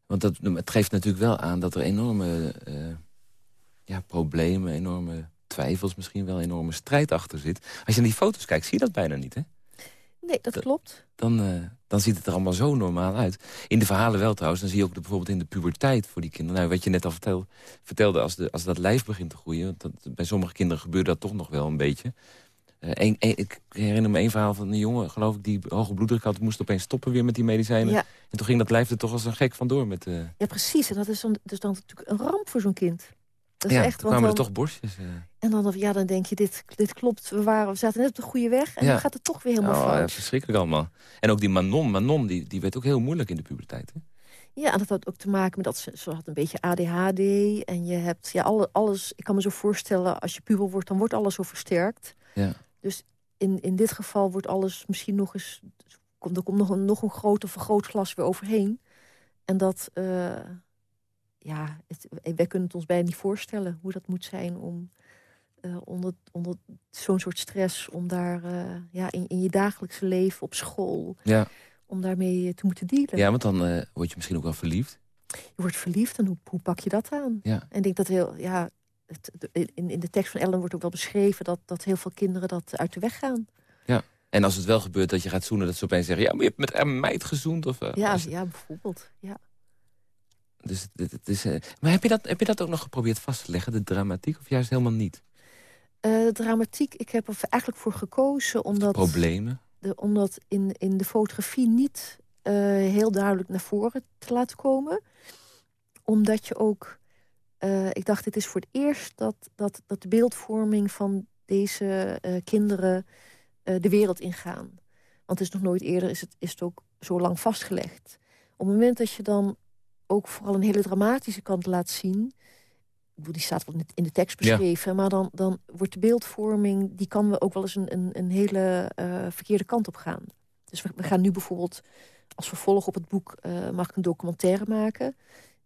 want dat, het geeft natuurlijk wel aan dat er enorme uh, ja, problemen... enorme twijfels, misschien wel enorme strijd achter zit. Als je naar die foto's kijkt, zie je dat bijna niet, hè? Nee, dat, klopt. Dan, uh, dan ziet het er allemaal zo normaal uit. In de verhalen wel trouwens. Dan zie je ook de, bijvoorbeeld in de puberteit voor die kinderen. Nou, wat je net al vertel, vertelde, als, de, als dat lijf begint te groeien... Dat, bij sommige kinderen gebeurt dat toch nog wel een beetje. Eh, een, een- ik herinner me één verhaal van een jongen, geloof ik, die hoge bloeddruk had. Moest opeens stoppen weer met die medicijnen. Ja. En toen ging dat lijf er toch als een gek vandoor. Met, eh Ja, precies. En dat is dan, dus dan natuurlijk een ramp voor zo'n kind. Dat is ja, echt, kwamen er dan- toch borstjes. eh. En dan, ja, dan denk je, dit, dit klopt. We, waren, we zaten net op de goede weg en Ja. dan gaat het toch weer helemaal Oh, ja, fout. verschrikkelijk allemaal. En ook die Manon, Manon die, die werd ook heel moeilijk in de puberteit. Hè? Ja, en dat had ook te maken met dat ze, ze had een beetje ADHD. En je hebt ja, alle, alles, ik kan me zo voorstellen, als je puber wordt, dan wordt alles zo versterkt. Ja. Dus in, in dit geval wordt alles misschien nog eens, komt, er komt nog een, nog een groter vergrootglas weer overheen. En dat, eh, ja, het, wij kunnen het ons bijna niet voorstellen hoe dat moet zijn om eh, onder, onder zo'n soort stress, om daar eh, ja, in, in je dagelijkse leven, op school, Ja. om daarmee te moeten dealen. ja, want dan word je misschien ook wel verliefd. Je wordt verliefd en hoe, hoe pak je dat aan? Ja. En ik denk dat heel, ja, het, in, in de tekst van Ellen wordt ook wel beschreven dat, dat heel veel kinderen dat uit de weg gaan. En als het wel gebeurt dat je gaat zoenen, dat ze opeens zeggen... ja, maar je hebt met een meid gezoend. Of, eh, Ja, ja bijvoorbeeld. Ja. Dus het, het- het is, eh, maar heb je, dat, heb je dat ook nog geprobeerd vast te leggen, de dramatiek? Of juist helemaal niet? Eh, de dramatiek, ik heb er eigenlijk voor gekozen omdat, Problemen? de, omdat in, in de fotografie niet heel duidelijk naar voren te laten komen. Omdat je ook, eh, ik dacht, het is voor het eerst dat, dat, dat de beeldvorming van deze eh, kinderen eh, de wereld ingaan. Want het is nog nooit eerder is het, is het ook zo lang vastgelegd. Op het moment dat je dan ook vooral een hele dramatische kant laat zien... Ik bedoel, die staat wel in de- in de tekst Ja. beschreven... maar dan, dan wordt de beeldvorming... die kan we ook wel eens een, een, een hele verkeerde kant op gaan. Dus we, we gaan nu bijvoorbeeld als vervolg op het boek... mag ik een documentaire maken.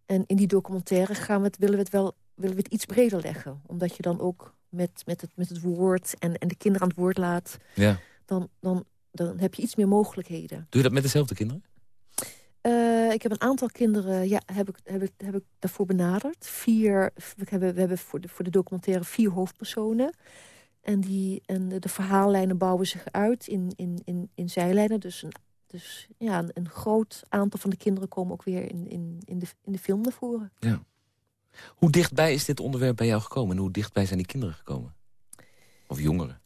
En in die documentaire gaan we het, willen, we het wel, willen we het iets breder leggen. Omdat je dan ook met, met, het, met het woord en, en de kinderen aan het woord laat... Ja. dan, dan, dan heb je iets meer mogelijkheden. Doe je dat met dezelfde kinderen? Eh, ik heb een aantal kinderen, ja, heb ik, heb ik, heb ik daarvoor benaderd. Vier, we hebben, we hebben voor, de, voor de documentaire vier hoofdpersonen. En, die, en de, de verhaallijnen bouwen zich uit in, in, in, in zijlijnen. Dus, een, dus ja, een, een groot aantal van de kinderen komen ook weer in, in, in, de, in de film naar voren. Hoe dichtbij is dit onderwerp bij jou gekomen? En hoe dichtbij zijn die kinderen gekomen? Of jongeren?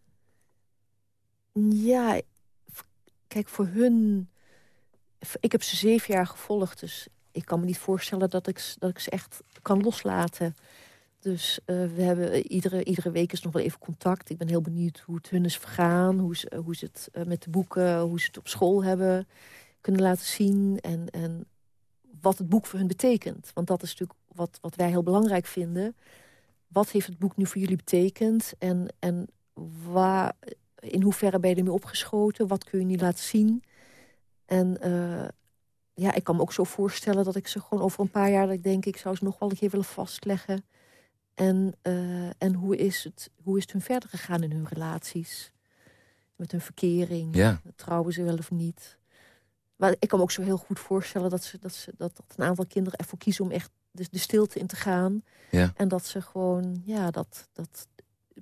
Ja, kijk, voor hun... Ik heb ze zeven jaar gevolgd, dus ik kan me niet voorstellen dat ik, dat ik ze echt kan loslaten. Dus eh, we hebben iedere, iedere week is nog wel even contact. Ik ben heel benieuwd hoe het hun is vergaan, hoe ze, hoe het eh, met de boeken, hoe ze het op school hebben kunnen laten zien. En, en wat het boek voor hun betekent. Want dat is natuurlijk wat, wat wij heel belangrijk vinden. Wat heeft het boek nu voor jullie betekend? En, en waar, in hoeverre ben je ermee opgeschoten? Wat kun je niet laten zien? En eh, ja, ik kan me ook zo voorstellen dat ik ze gewoon over een paar jaar... ik denk, ik zou ze nog wel een keer willen vastleggen. En, eh, en hoe, is het, hoe is het hun verder gegaan in hun relaties? Met hun verkering? Ja. Trouwen ze wel of niet? Maar ik kan me ook zo heel goed voorstellen dat, ze, dat, ze, dat, dat een aantal kinderen ervoor kiezen... om echt de, de stilte in te gaan. Ja. En dat ze gewoon, ja, dat, dat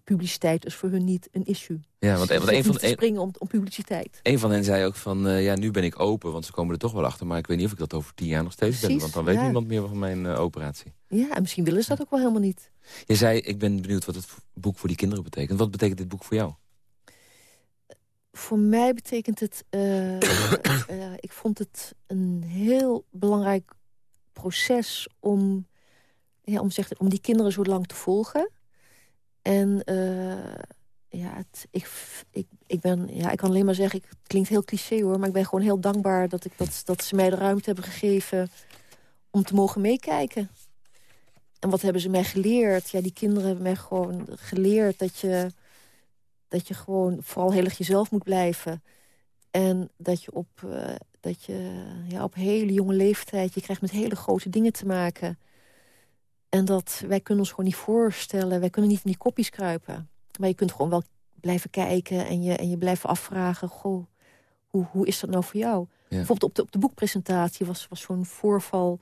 publiciteit is voor hun niet een issue. Ja, want, een, van, een, springen om, om publiciteit. een van hen zei ook van... eh, ja, nu ben ik open, want ze komen er toch wel achter. Maar ik weet niet of ik dat over tien jaar nog steeds ben. Want dan weet ja. niemand meer van mijn eh, operatie. Ja, en misschien willen ze dat ook wel helemaal niet. Je zei, ik ben benieuwd wat het boek voor die kinderen betekent. Wat betekent dit boek voor jou? Voor mij betekent het... eh, ik vond het een heel belangrijk proces om, ja, om, zeg, om die kinderen zo lang te volgen. En eh, ja, ik, ik, ik, ben, ja, ik kan alleen maar zeggen, ik, het klinkt heel cliché hoor... maar ik ben gewoon heel dankbaar dat, ik, dat, dat ze mij de ruimte hebben gegeven... om te mogen meekijken. En wat hebben ze mij geleerd? Ja, die kinderen hebben mij gewoon geleerd dat je, dat je gewoon vooral heel erg jezelf moet blijven. En dat je op, eh, dat je, ja, op hele jonge leeftijd... je krijgt met hele grote dingen te maken. En dat wij kunnen ons gewoon niet voorstellen. Wij kunnen niet in die kopjes kruipen. Maar je kunt gewoon wel blijven kijken en je, en je blijven afvragen... Goh, hoe, hoe is dat nou voor jou? Bijvoorbeeld op de, op de boekpresentatie was, was zo'n voorval...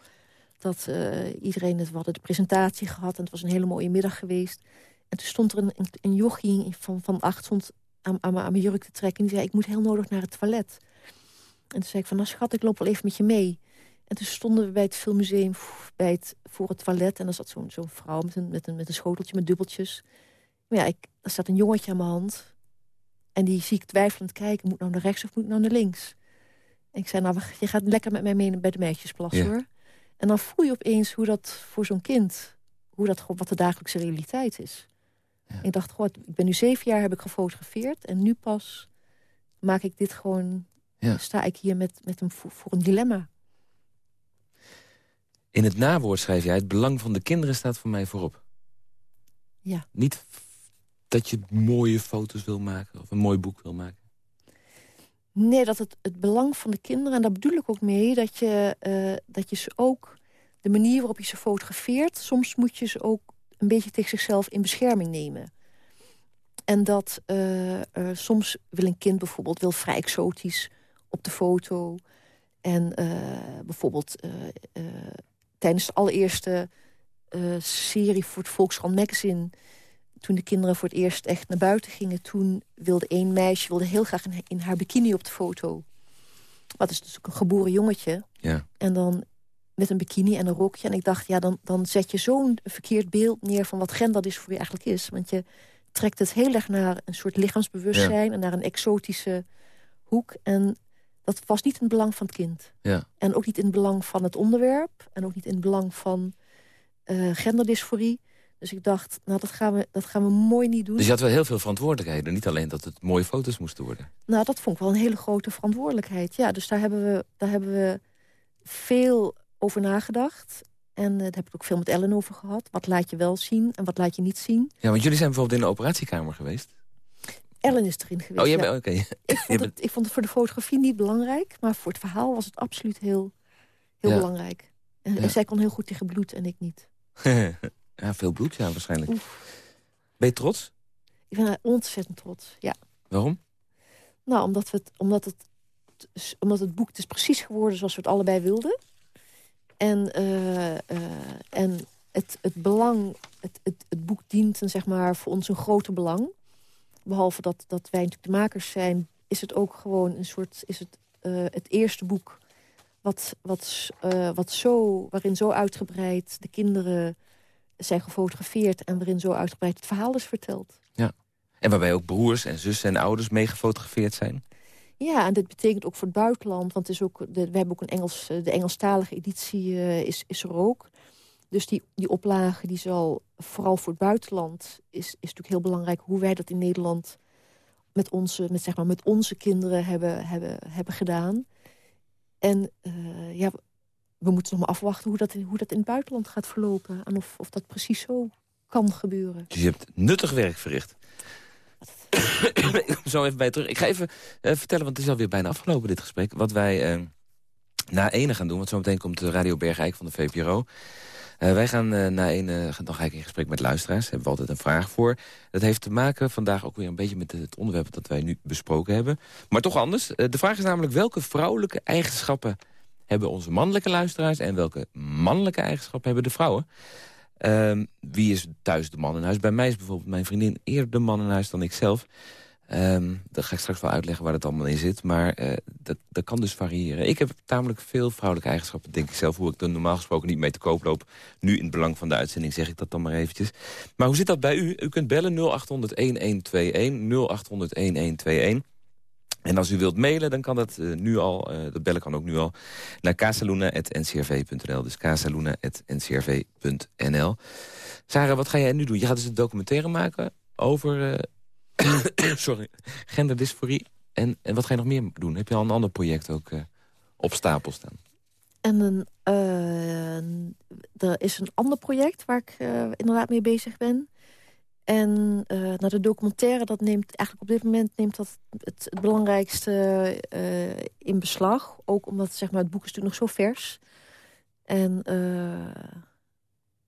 dat eh, iedereen, het, we hadden de presentatie gehad... en het was een hele mooie middag geweest. En toen stond er een, een, een jochie van, van acht stond aan, aan, mijn- aan mijn jurk te trekken... en die zei, ik moet heel nodig naar het toilet. En toen zei ik van, nou schat, ik loop wel even met je mee. En toen stonden we bij het filmmuseum bij het, voor het toilet... en er zat zo'n zo'n vrouw met een, met, een, met een schoteltje met dubbeltjes. Maar ja, ik, er staat een jongetje aan mijn hand. En die zie ik twijfelend kijken, moet ik nou naar rechts of moet ik nou naar links? En ik zei, nou, je gaat lekker met mij mee bij de meisjesplas, Ja. hoor. En dan voel je opeens hoe dat voor zo'n kind... Hoe dat, gewoon- wat de dagelijkse realiteit is. Ja. Ik dacht, god, ik ben nu zeven jaar heb ik gefotografeerd... en nu pas maak ik dit gewoon... Ja. sta ik hier met, met een, voor een dilemma. In het nawoord schrijf jij... het belang van de kinderen staat voor mij voorop. Ja. Niet dat je mooie foto's wil maken... of een mooi boek wil maken. Nee, dat het, het belang van de kinderen... en daar bedoel ik ook mee dat je, eh, dat je ze ook... de manier waarop je ze fotografeert... soms moet je ze ook een beetje tegen zichzelf in bescherming nemen. En dat eh, eh, soms wil een kind bijvoorbeeld wil vrij exotisch op de foto. En bijvoorbeeld tijdens de allereerste eh, serie voor het Volkskrant Magazine... toen de kinderen voor het eerst echt naar buiten gingen... toen wilde één meisje wilde heel graag in, in haar bikini op de foto. Wat is dus ook een geboren jongetje. Ja. En dan met een bikini en een rokje. En ik dacht, ja, dan, dan zet je zo'n verkeerd beeld neer... van wat genderdysforie eigenlijk is. Want je trekt het heel erg naar een soort lichaamsbewustzijn... en naar een exotische hoek. En dat was niet in het belang van het kind. Ja. En ook niet in het belang van het onderwerp. En ook niet in het belang van eh, genderdysforie. Dus ik dacht, nou, dat gaan, we, dat gaan we mooi niet doen. Dus je had wel heel veel verantwoordelijkheden. Niet alleen dat het mooie foto's moesten worden. Nou, dat vond ik wel een hele grote verantwoordelijkheid. Ja, dus daar hebben we, daar hebben we veel over nagedacht. En eh, daar heb ik ook veel met Ellen over gehad. Wat laat je wel zien en wat laat je niet zien. Ja, want jullie zijn bijvoorbeeld in de operatiekamer geweest. Ellen is erin geweest. Oh, jij ja. bent... Oké. ik, vond het, ik vond het voor de fotografie niet belangrijk. Maar voor het verhaal was het absoluut heel, heel Ja. belangrijk. En, en Ja. zij kon heel goed tegen bloed en ik niet. ja, veel bloed, ja, waarschijnlijk. Oef. Ben je trots? Ik ben ontzettend trots. Ja. Waarom? Nou, omdat, we het, omdat, het, omdat het boek dus precies geworden zoals we het allebei wilden. En, eh, eh, en het, het belang, het, het, het boek dient een, zeg maar, voor ons een groter belang. Behalve dat, dat wij natuurlijk de makers zijn, is het ook gewoon een soort... is het, eh, het eerste boek wat, wat, eh, wat zo, waarin zo uitgebreid de kinderen zijn gefotografeerd... en waarin zo uitgebreid het verhaal is verteld. En waarbij ook broers en zussen en ouders mee gefotografeerd zijn. Ja, en dit betekent ook voor het buitenland. Want het is ook, de, we hebben ook een Engels, eh, de Engelstalige editie is, is er ook. Dus die, die oplage die zal vooral voor het buitenland... Is, is natuurlijk heel belangrijk hoe wij dat in Nederland... met onze, met, zeg maar, met onze kinderen hebben, hebben, hebben gedaan. En eh, ja, we moeten nog maar afwachten hoe dat, in, hoe dat in het buitenland gaat verlopen. En of, of dat precies zo kan gebeuren. Dus je hebt nuttig werk verricht. Ik kom zo even bij terug. Ik ga even eh, vertellen, want het is alweer bijna afgelopen dit gesprek. Wat wij eh, na ene gaan doen, want zometeen komt de Radio Bergijk van de VPRO. Eh, wij gaan eh, na ene, dan ga ik in gesprek met luisteraars. Daar hebben we altijd een vraag voor. Dat heeft te maken vandaag ook weer een beetje met het onderwerp dat wij nu besproken hebben. Maar toch anders. Eh, de vraag is namelijk welke vrouwelijke eigenschappen hebben onze mannelijke luisteraars... en welke mannelijke eigenschappen hebben de vrouwen? Ehm, wie is thuis de man in huis? Bij mij is bijvoorbeeld mijn vriendin eerder de man in huis dan ik zelf. Dat ga ik straks wel uitleggen waar het allemaal in zit. Maar eh, dat, dat kan dus variëren. Ik heb tamelijk veel vrouwelijke eigenschappen, denk ik zelf. Hoe ik er normaal gesproken niet mee te koop loop. Nu in het belang van de uitzending zeg ik dat dan maar eventjes. Maar hoe zit dat bij u? U kunt bellen 0800-1121, 0800-1121. En als u wilt mailen, dan kan dat eh, nu al. eh, dat bellen kan ook nu al. Naar casaluna.ncrv.nl. Dus casaluna.ncrv.nl. Sarah, wat ga jij nu doen? Je gaat dus een documentaire maken over... sorry, genderdysforie. En, en wat ga je nog meer doen? Heb je al een ander project ook eh, op stapel staan? En een, eh, er is een ander project waar ik eh, inderdaad mee bezig ben. En eh nou, de documentaire, dat neemt eigenlijk op dit moment neemt dat het, het belangrijkste in beslag. Ook omdat zeg maar, het boek is natuurlijk nog zo vers. En,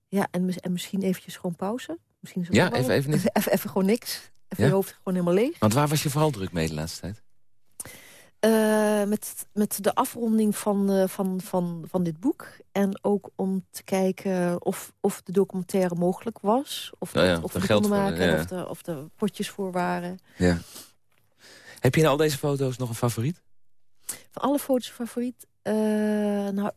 ja, en, mis- en misschien eventjes gewoon pauze. Misschien is het Ja, even- even even, even gewoon niks. Even Ja? je hoofd gewoon helemaal leeg. Want waar was je vooral druk mee de laatste tijd? Eh, met, met de afronding van, eh, van, van, van dit boek. En ook om te kijken of, of de documentaire mogelijk was. Of, Oh ja, of we konden maken. ja. Of, er, of er potjes voor waren. Ja. Heb je in al deze foto's nog een favoriet? Van alle foto's favoriet? Eh, nou,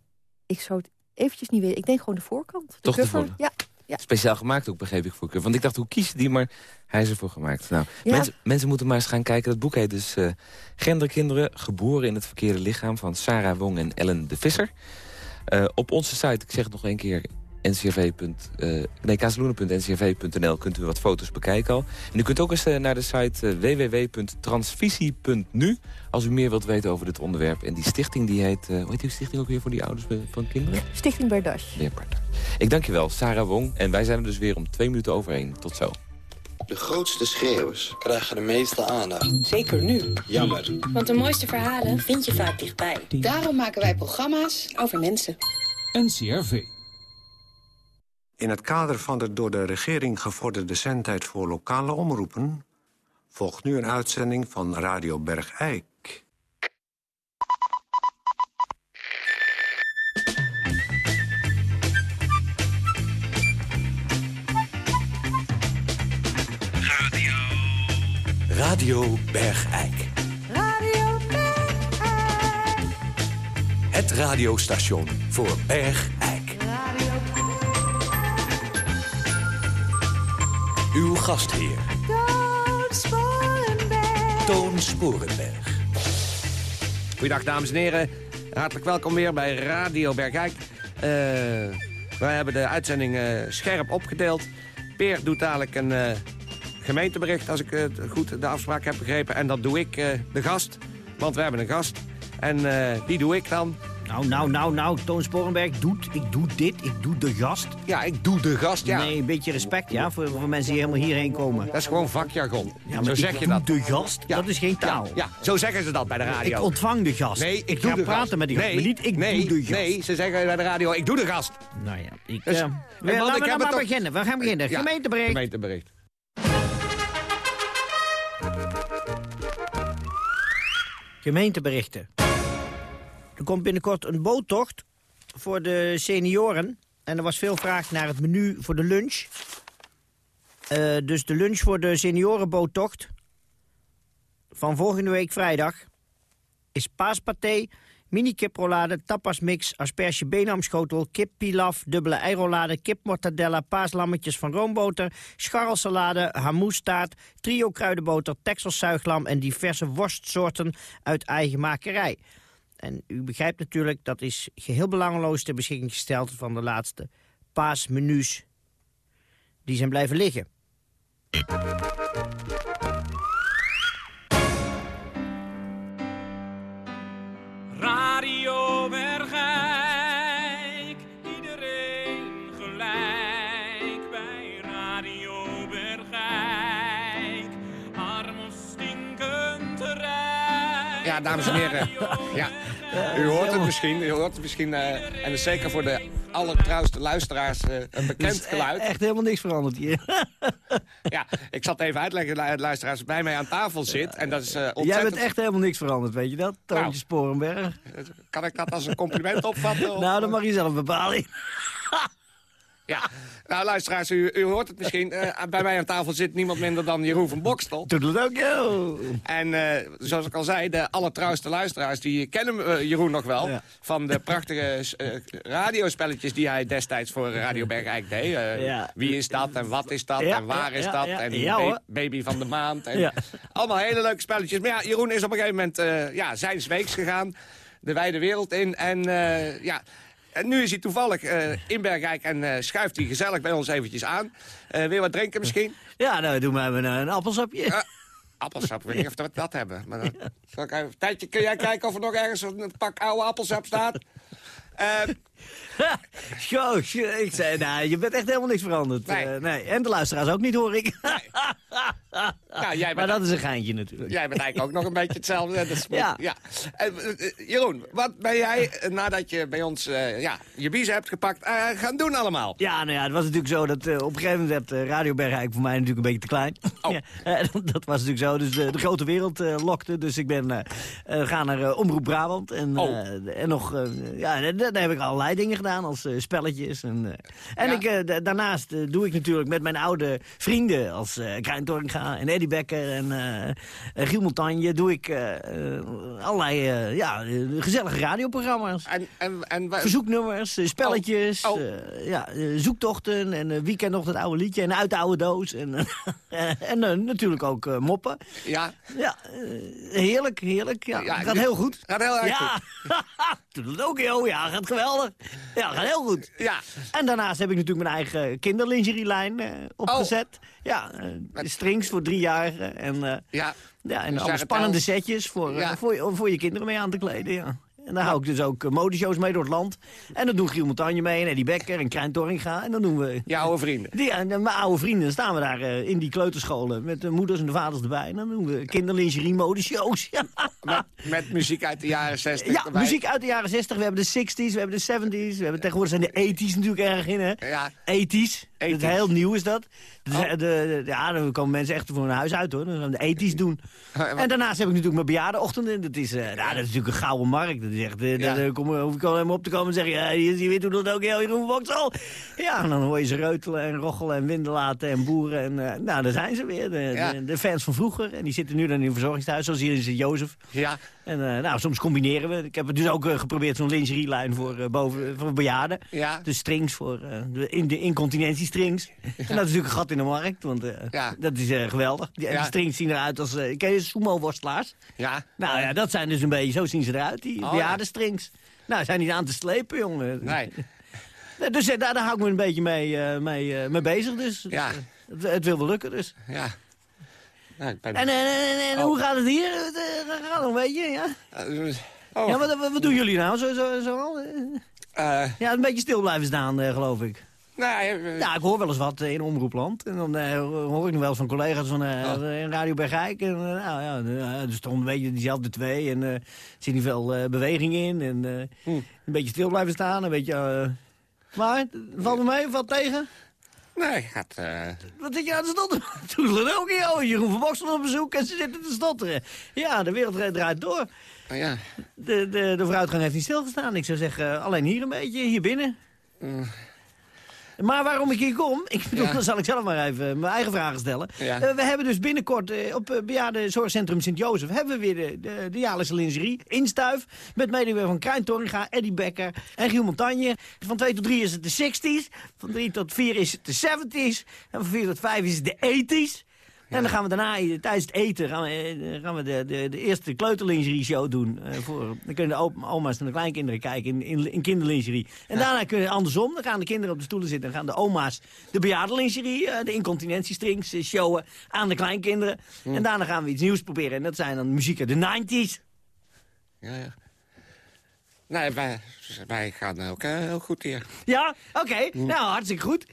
ik zou het eventjes niet weten. Ik denk gewoon de voorkant. De Toch de cover. Ja, Ja. Speciaal gemaakt ook, begreep ik voor Cuff. Want ik dacht, hoe kies je die? Maar hij is ervoor gemaakt. Nou, Ja. mensen, mensen moeten maar eens gaan kijken. Dat boek heet dus eh Genderkinderen, geboren in het verkeerde lichaam... van Sarah Wong en Ellen de Visser. Eh, op onze site, ik zeg het nog een keer... ncrv. eh, nee, kazeloenen.ncrv.nl kunt u wat foto's bekijken al. En u kunt ook eens eh, naar de site eh, www.transvisie.nu... als u meer wilt weten over dit onderwerp. En die stichting die heet... eh, hoe heet die stichting ook weer voor die ouders van kinderen? Stichting. Leerpart. Ik dank je wel, Sarah Wong. En wij zijn er dus weer om twee minuten over één. Tot zo. De grootste schreeuwers krijgen de meeste aandacht. Zeker nu. Jammer. Want de mooiste verhalen vind je vaak dichtbij. Daarom maken wij programma's over mensen. NCRV. In het kader van de door de regering gevorderde zendtijd voor lokale omroepen... volgt nu een uitzending van Radio Bergijk. Radio Bergijk. Radio Het radiostation voor Bergijk. Uw gastheer, Toon Sporenberg. Goedendag dames en heren. Hartelijk welkom weer bij Radio Bergijk. Eh, wij hebben de uitzending eh, scherp opgedeeld. Peer doet dadelijk een eh, gemeentebericht, als ik het goed de afspraak heb begrepen. En dat doe ik, de gast. Want we hebben een gast. En die doe ik dan. Nou, nou, nou, nou, Toon Sporenberg doet, ik doe dit, ik doe de gast. Ja, ik doe de gast, ja. Nee, een beetje respect, ja, voor, voor mensen die helemaal hierheen komen. Dat is gewoon vakjargon. Ja, maar zo zeg je dat. de gast, Ja. dat is geen taal. Ja, ja, zo zeggen ze dat bij de radio. Ik ontvang de gast. Nee, ik, ik doe ga de praten gast. met die gast, nee, maar niet ik nee, doe de gast. Nee, ze zeggen bij de radio, ik doe de gast. Nou ja, ik, Dus- eh, en we- laten we maar toch- beginnen. We gaan beginnen. Ja, Gemeentebericht. Gemeentebericht. Gemeenteberichten. Er komt binnenkort een boottocht voor de senioren. En er was veel vraag naar het menu voor de lunch. Eh, dus de lunch voor de seniorenboottocht van volgende week vrijdag is paaspaté, mini kiprolade, tapasmix, asperge benamschotel, kip pilaf, dubbele eirolade, kip mortadella, paaslammetjes van roomboter, scharrelsalade, hamoestaart, trio kruidenboter, texels zuiglam en diverse worstsoorten uit eigen makerij. En u begrijpt natuurlijk, dat is geheel belangeloos ter beschikking gesteld van de laatste paasmenu's. Die zijn blijven liggen. Radio Bergijk, iedereen gelijk bij Radio Bergijk. Arm of stinkend rijk. Ja, dames en heren. Ja, u hoort het misschien. U hoort het misschien eh, en dat is zeker voor de allertrouwste luisteraars eh, een bekend e- geluid. echt helemaal niks veranderd hier. Ja, ik zat even uitleggen, lu- luisteraars, bij mij aan tafel zit. En dat is eh, Jij ontzettend... bent echt helemaal niks veranderd, weet je dat? Toontje Nou. Sporenberg. Kan ik dat als een compliment opvatten? of- Nou, dat mag je zelf bepalen. Ja, nou luisteraars, u, u hoort het misschien. eh, bij mij aan tafel zit niemand minder dan Jeroen van Bokstel. Ook, joh. En eh, zoals ik al zei, de allertrouwste luisteraars... die kennen eh, Jeroen nog wel... Ja. van de prachtige radiospelletjes... die hij destijds voor Radio Bergijk deed. Ja. Wie is dat en wat is dat Ja, en waar is dat... en ba-. Baby van de Maand. En. Allemaal hele leuke spelletjes. Maar ja, Jeroen is op een gegeven moment ja, zijn weeks gegaan. De wijde wereld in. En ja... En nu is hij toevallig eh, in Bergijk en eh, schuift hij gezellig bij ons eventjes aan. Eh, weer wat drinken misschien? Ja, nou, doe maar even een appelsapje. Appelsap, weet niet of we dat hebben. Maar dan, zal ik even, tijdje, kun jij kijken of er nog ergens een pak oude appelsap staat? Zo, ik zei, nou, je bent echt helemaal niks veranderd. Nee. Eh, nee. En de luisteraars ook niet, hoor ik. ja, jij, maar dat is een geintje natuurlijk. jij bent eigenlijk ook nog een beetje hetzelfde. Dat Ja. ja. Eh, eh, Jeroen, wat ben jij nadat je bij ons ja, je biezen hebt gepakt gaan doen allemaal? Ja, nou ja, het was natuurlijk zo dat op een gegeven moment werd Radio Bergijk voor mij natuurlijk een beetje te klein. Oh. Ja, dat was natuurlijk zo. Dus de grote wereld lokte. Dus ik ben gaan naar Omroep Brabant. En, Oh. en nog, ja, daar, daar heb ik allerlei allerlei dingen gedaan als eh, spelletjes. En, eh, en ik, eh, da- daarnaast doe ik natuurlijk met mijn oude vrienden als eh Krijn en Eddie Becker en Giel Montagne... doe ik allerlei ja, gezellige radioprogramma's. En, en, en, Verzoeknummers, spelletjes, Oh, oh. ja, zoektochten en weekend nog dat oude liedje en uit de oude doos. En, en natuurlijk ook moppen. ja, Ja, heerlijk, heerlijk. Ja, Ja, gaat heel goed. gaat heel erg ja. Doet het ook heel, ja, gaat geweldig. Ja, gaat heel goed. ja. En daarnaast heb ik natuurlijk mijn eigen kinderlingerielijn eh opgezet. Ja, eh, strings voor driejarigen en, eh, Ja, ja, en Zeg alle het spannende setjes voor, Ja. voor, je- voor je kinderen mee aan te kleden. Ja. En daar hou ik dus ook eh, modeshows mee door het land. En dan doen Giel Montagne mee en Eddie Becker en Krijn Torringa. En dan doen we... je oude vrienden. Die, en mijn oude vrienden staan we daar eh, in die kleuterscholen met de moeders en de vaders erbij. En dan doen we kinderlingerie modeshows. Ja. Met, met muziek uit de jaren 60 Ja, erbij. muziek uit de jaren 60. We hebben de 60s, we hebben de 70s. We hebben tegenwoordig zijn de 80s natuurlijk erg in, hè? Ja, 80s. Dat is 80s. heel nieuw is dat. Dus, Oh. eh, de, de- ja, dan komen mensen echt voor hun huis uit, hoor. Dan gaan we de 80s doen. En daarnaast heb ik natuurlijk mijn bejaardenochtenden. Dat is, ja, dat is natuurlijk een gouden markt. Dat is echt, eh, Ja. daar kom, hoef ik alleen maar op te komen en zeggen... Ja, je, je weet hoe dat ook heel Jeroen Voxel. Ja, en dan hoor je ze reutelen en rochelen en winden laten en boeren. En nou, daar zijn ze weer. De, Ja. de, de fans van vroeger. En die zitten nu dan in een verzorgingstehuis, zoals hier in Sint-Jozef. ja, En nou, soms combineren we. Ik heb het dus ook geprobeerd zo'n lingerielijn voor, boven, voor bejaarden. ja. De strings voor de, in de incontinentiestrings. En dat is natuurlijk een gat in de markt, want eh, Ja. dat is eh, geweldig. Die, Ja. die strings zien eruit als, eh ken je sumo-worstelaars? ja. Nou ja, dat zijn dus een beetje, zo zien ze eruit, die Oh, bejaarde strings. Nou, zijn niet aan te slepen, jongen. Nee. Dus daar, daar hou ik me een beetje mee, mee, mee bezig, dus. Ja. Dus, eh, het, het wil wel lukken, dus. Ja. Nou. En, en, en, en Oh. hoe gaat het hier? Gaat nog een beetje, ja? Oh, Ja, wat, wat, doen jullie nou? Zo, zo, zo al? Ja, een beetje stil blijven staan, geloof ik. Nou, eh, Ja, ik hoor wel eens wat eh, in Omroepland. En dan eh, hoor ik nog wel eens van collega's van eh, Oh. in Radio Bergijk. En, nou ja, er stonden een beetje diezelfde twee. En er zit niet veel beweging in. En Hm. een beetje stil blijven staan. Een beetje... maar, valt er mee? Valt tegen? nee, gaat... Wat zit je aan te stotteren? Toedelen ook, joh. Jeroen van Boksel op bezoek en ze zitten te stotteren. Ja, de wereld draait door. oh, ja. De, de, de vooruitgang heeft niet stilgestaan. Ik zou zeggen, alleen hier een beetje, hier binnen. Mm. Maar waarom ik hier kom, ik bedoel, Ja. dan zal ik zelf maar even mijn eigen vragen stellen. Ja. Eh, we hebben dus binnenkort eh, op uh, bejaardenzorgcentrum Sint-Jozef... hebben we weer de, de, de jaarlijkse lingerie, Instuif... met medewerking van Krijn Torringa, Eddie Becker en Giel Montagne. Van 2 tot 3 is het de 60s, van 3 tot 4 is het de 70s... en van 4 tot 5 is het de 80s... En dan gaan we daarna, eh, tijdens het eten, gaan we, eh, gaan we de, de, de eerste kleuterlingerie show doen. eh, voor, dan kunnen de oma's en de kleinkinderen kijken in, in, in kinderlingerie. En daarna kunnen andersom, dan gaan de kinderen op de stoelen zitten. En gaan de oma's de bejaardenlingerie, eh, de incontinentiestrings eh, showen aan de kleinkinderen. En daarna gaan we iets nieuws proberen. En dat zijn dan muziek uit de 90s. Ja, ja. Nee, wij, wij gaan ook eh, heel goed hier. Ja, oké. Nou, hartstikke goed.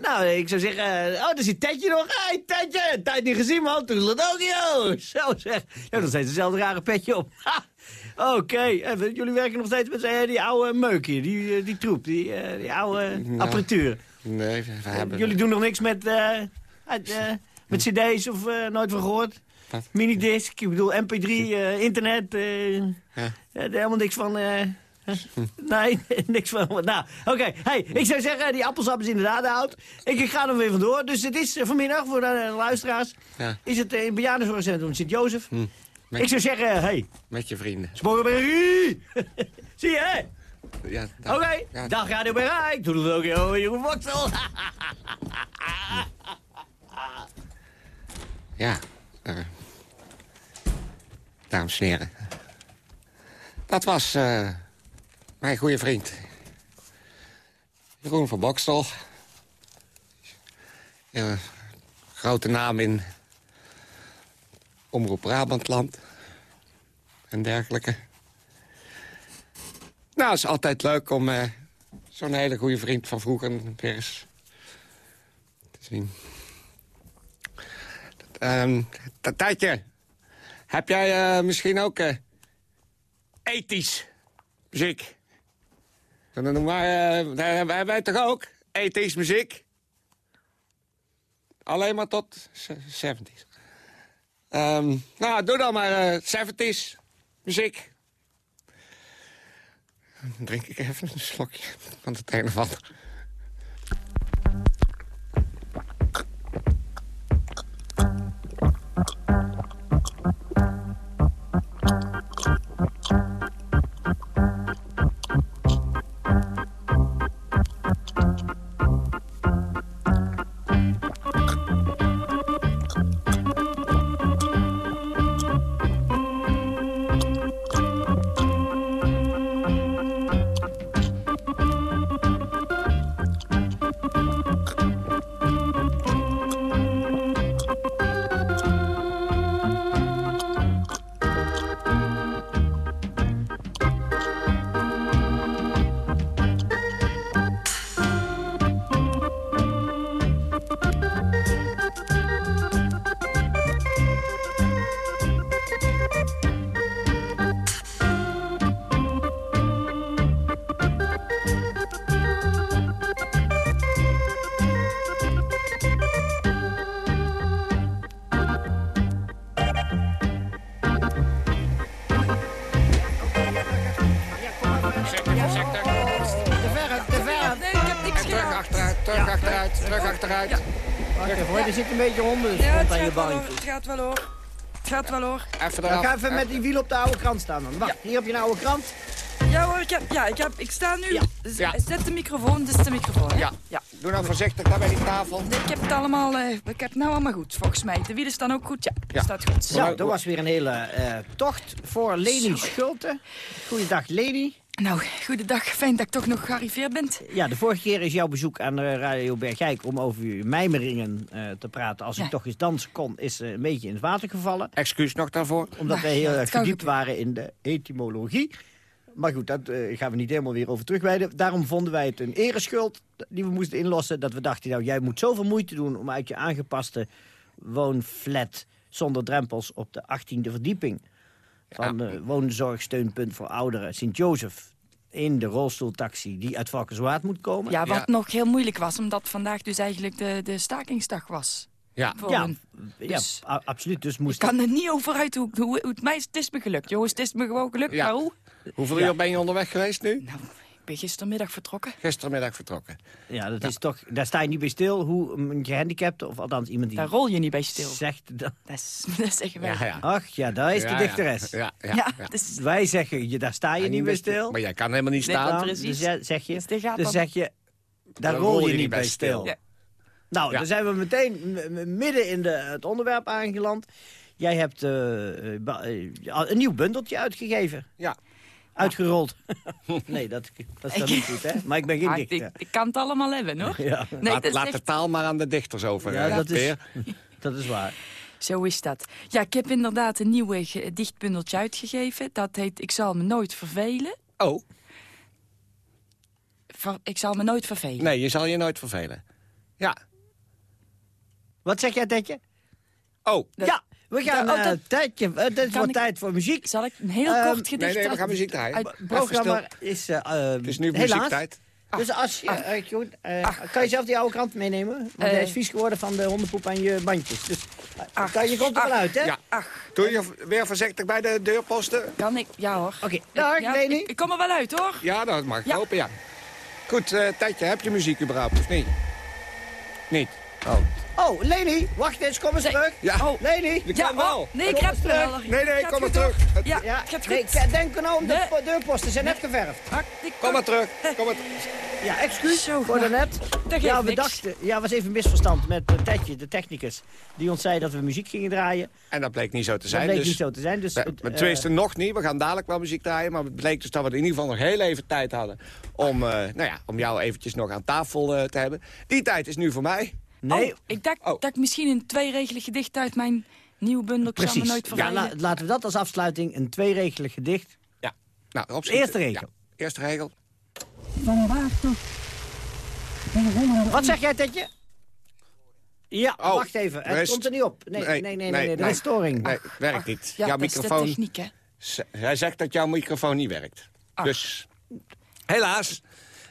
Nou, ik zou zeggen... eh, oh, daar zit Tetje nog. Hé, hey, Tetje! Tijd niet gezien, man. Toen het ook, joh. Zo zeg. Ja, dan steeds hetzelfde rare petje op. Oké. Even, Jullie werken nog steeds met eh, die oude meuk hier. Die, eh, die troep. Die, eh, die oude Nou, apparatuur. Nee, we hebben... Jullie doen nog niks met, eh, eh, met cd's of eh, nooit van gehoord? Wat? Minidisc, ik bedoel mp3, eh, internet. eh, Ja. eh, helemaal niks van... hè? Nee, niks van. Nou, oké. Hey, ik zou zeggen, die appelsap is inderdaad oud. Ik, ik ga er weer vandoor. Dus het is vanmiddag, voor de luisteraars, Ja. is het in bejaardenzorgcentrum Sint-Jozef. Hm. Ik zou zeggen, hey, met je vrienden. Sporrenbergie! Zie je, hè? Ja, Oké, dag. Ja. dag Radio Bereik. Doe het ook, joh, Jeroen Voxel. Ja. Eh, dames en heren. Dat was eh, mijn goede vriend. Jeroen van Bokstel. Ja, grote naam in Omroep Brabantland. En dergelijke. Nou, het is altijd leuk om eh, zo'n hele goede vriend van vroeger weer te zien. Ehm Tatje, heb jij eh, misschien ook eh, ethisch muziek? Dan maar, daar hebben wij- toch ook ethisch muziek? Alleen maar tot se- 70s. Ehm, nou, doe dan maar eh 70s muziek. Dan drink ik even een slokje van het een of ander. Achteruit. Wacht even hoor, er zit een beetje honden Ja, het aan je gaat wel hoor. bandje. Het gaat wel hoor. Het gaat wel hoor. Even Dan ga even met die wiel op de oude krant staan dan. Wacht, hier heb je een oude krant. Ja hoor, ik, heb, ja, ik, heb, ik sta nu... Ja. Ja. Zet de microfoon, dit is de microfoon. hè? Ja. ja. Doe nou voorzichtig daar bij die tafel. Nee, Ik heb het allemaal, eh, ik heb het nou allemaal goed, volgens mij. De wielen staan ook goed, ja. Ja. Staat goed. Zo, dat was weer een hele eh, tocht voor Leni Schulte. Goeiedag Leni. Nou, goedendag. Fijn dat ik toch nog gearriveerd ben. Ja, de vorige keer is jouw bezoek aan de Radio Bergijk om over uw mijmeringen eh, te praten. Als u Ja. toch eens dansen kon, is eh, een beetje in het water gevallen. Excuus nog daarvoor. Omdat Nou, wij heel erg gebeuren. waren in de etymologie. Maar goed, daar gaan we niet helemaal weer over terugwijden. Daarom vonden wij het een ereschuld die we moesten inlossen. Dat we dachten, nou, jij moet zoveel moeite doen om uit je aangepaste woonflat zonder drempels op de 18e verdieping van de woonzorgsteunpunt voor ouderen Sint-Jozef in de rolstoeltaxi die uit Valkenswaard moet komen. Ja, wat Ja. nog heel moeilijk was, omdat vandaag dus eigenlijk de, de stakingsdag was. Ja. Ja, een- ja, dus- absoluut. Dus moest Ik kan er niet over uit hoe, hoe, hoe het mij is. Het is me gelukt, jongens. Het is me gewoon gelukt. Ja. Maar hoe? Hoeveel Ja. uur ben je onderweg geweest nu? Nou, ik ben gistermiddag vertrokken. Gistermiddag vertrokken. Ja, dat is toch, daar sta je niet bij stil hoe een gehandicapte, of althans iemand die Daar rol je niet bij stil. zegt... Dat, Dat, is, dat zeggen wij. Ja, ja. ach ja, daar is Ja, de ja. dichteres. Ja, ja, Ja, ja. dus Wij zeggen, je, daar sta je niet bij stil. Maar jij kan helemaal niet Nee, staan. Dan, precies. dus zeg je, Dus die gaat dus dan- zeg je, daar rol je niet bij stil. Ja. Nou, Ja. dan zijn we meteen midden in de, het onderwerp aangeland. Jij hebt eh, eh, eh, een nieuw bundeltje uitgegeven. Ja. Uitgerold. nee, dat, dat is dan niet goed, hè? Maar ik ben geen Ah, ik, dichter. ik kan het allemaal hebben, hoor. Ja, Nee, laat echt- de taal maar aan de dichters over. ja dat, is, dat is waar. Zo is dat. Ja, ik heb inderdaad een nieuwe ge- dichtbundeltje uitgegeven. Dat heet Ik zal me nooit vervelen. Oh, Ver- ik zal me nooit vervelen. nee, je zal je nooit vervelen. Ja. Wat zeg jij, Tetje? Oh, Dat- ja, we gaan dat- eh, dat- tijdje, eh, het is wat ik- tijd voor muziek. Zal ik een heel Ehm, kort gedicht nee, nee, we gaan muziek draaien. uit- Het programma is uh, het is nu helaas. muziektijd. Dus als je, Ach. eh, eh, Ach. kan je zelf die oude krant meenemen? Want Eh. hij is vies geworden van de hondenpoep aan je bandjes. Dus eh, Ach. kan, je komt er wel uit, hè? Ja. Ach, Doe je weer voorzichtig bij de deurposten? kan ik? Ja hoor. Oké, dag Ja, Leni. ik, ik kom er wel uit hoor. Ja, dat mag ik Ja. hopen, ja. Goed, eh Tijdje, heb je muziek überhaupt of niet? Niet? Oh. Oh, Leni, wacht eens, kom eens Nee. terug. Ja. Oh, Leni. Je Ja, kan wel. oh, nee, ik terug. wel. Nee, nee, kom maar terug. Ja, Ja, het gaat nee, goed. denk nou om de Nee. po- deurposten, zijn net geverfd. Ik Kom maar terug. Kom maar Ja, excuus Zo, voor nou, daarnet. Ja, we dachten, ja, was even een misverstand met uh, Tetje, de technicus. Die ons zei dat we muziek gingen draaien. En dat bleek niet zo te Dat zijn. bleek dus... niet zo te zijn. Dus, het, maar eh, nog niet. We gaan dadelijk wel muziek draaien. Maar het bleek dus dat we in ieder geval nog heel even tijd hadden... om, eh, nou ja, om jou eventjes nog aan tafel eh, te hebben. Die tijd is nu voor mij. Nee, Oh, ik dacht Oh. dat ik misschien een tweeregelig gedicht uit mijn nieuwe bundel Ik zal me precies. nooit Ja, vervelen. la- laten we dat als afsluiting, een tweeregelig gedicht. Ja. Nou, op Eerste regel. Ja, eerste regel. Wat zeg jij, Tetje? Ja, Oh, wacht even. Het komt er niet op. Nee, nee, nee, nee, nee, er is storing. Nee, werkt niet. ja, jouw dat is de microfoon... techniek, hè. Hij zegt dat jouw microfoon niet werkt. Ach. Dus, helaas.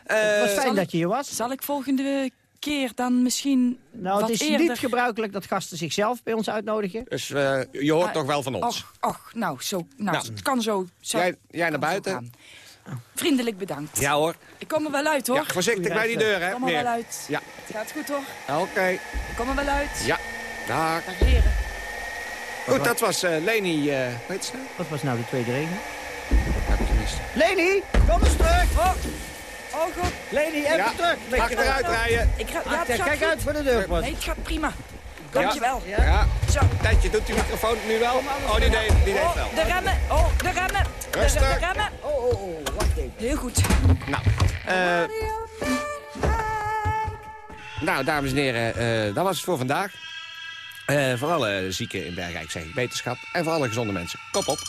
Het Eh, was fijn zal dat je hier was. Zal ik volgende keer dan misschien Nou, wat het is eerder... niet gebruikelijk dat gasten zichzelf bij ons uitnodigen. dus eh, je hoort Ah, toch wel van ons. Och, och, nou, zo, nou, Nou. het kan zo. zo Jij- jij naar buiten. Vriendelijk bedankt. Ja hoor. Ik kom er wel uit, hoor. Ja, voorzichtig bij die deur, hè, Ik kom er wel uit. Ja. Het gaat goed, hoor. Oké. Ik kom er wel uit. Ja. Dag. Dag, heren. Goed, dat was eh, Leni... eh weet je nou? Wat was nou de tweede regen? Heb ik gemist. Leni, kom eens terug! Oh, oh goed. Leni, even Ja, terug! Achteruit rijden. Ik ga, ja, Achter, kijk goed. uit voor de deurpost. Nee, het gaat prima. Dankjewel. Ja. ja. Zo. Tijdje, doet die microfoon nu wel? Oh, die deed, die deed Oh, wel. de remmen. Oh, de remmen. Rustig. de remmen. Oh, oh, oh, wacht even. Heel goed. Nou, eh... nou, dames en heren, eh, dat was het voor vandaag. Eh, voor alle zieken in Bergrijk zeg ik wetenschap. En voor alle gezonde mensen, kop op.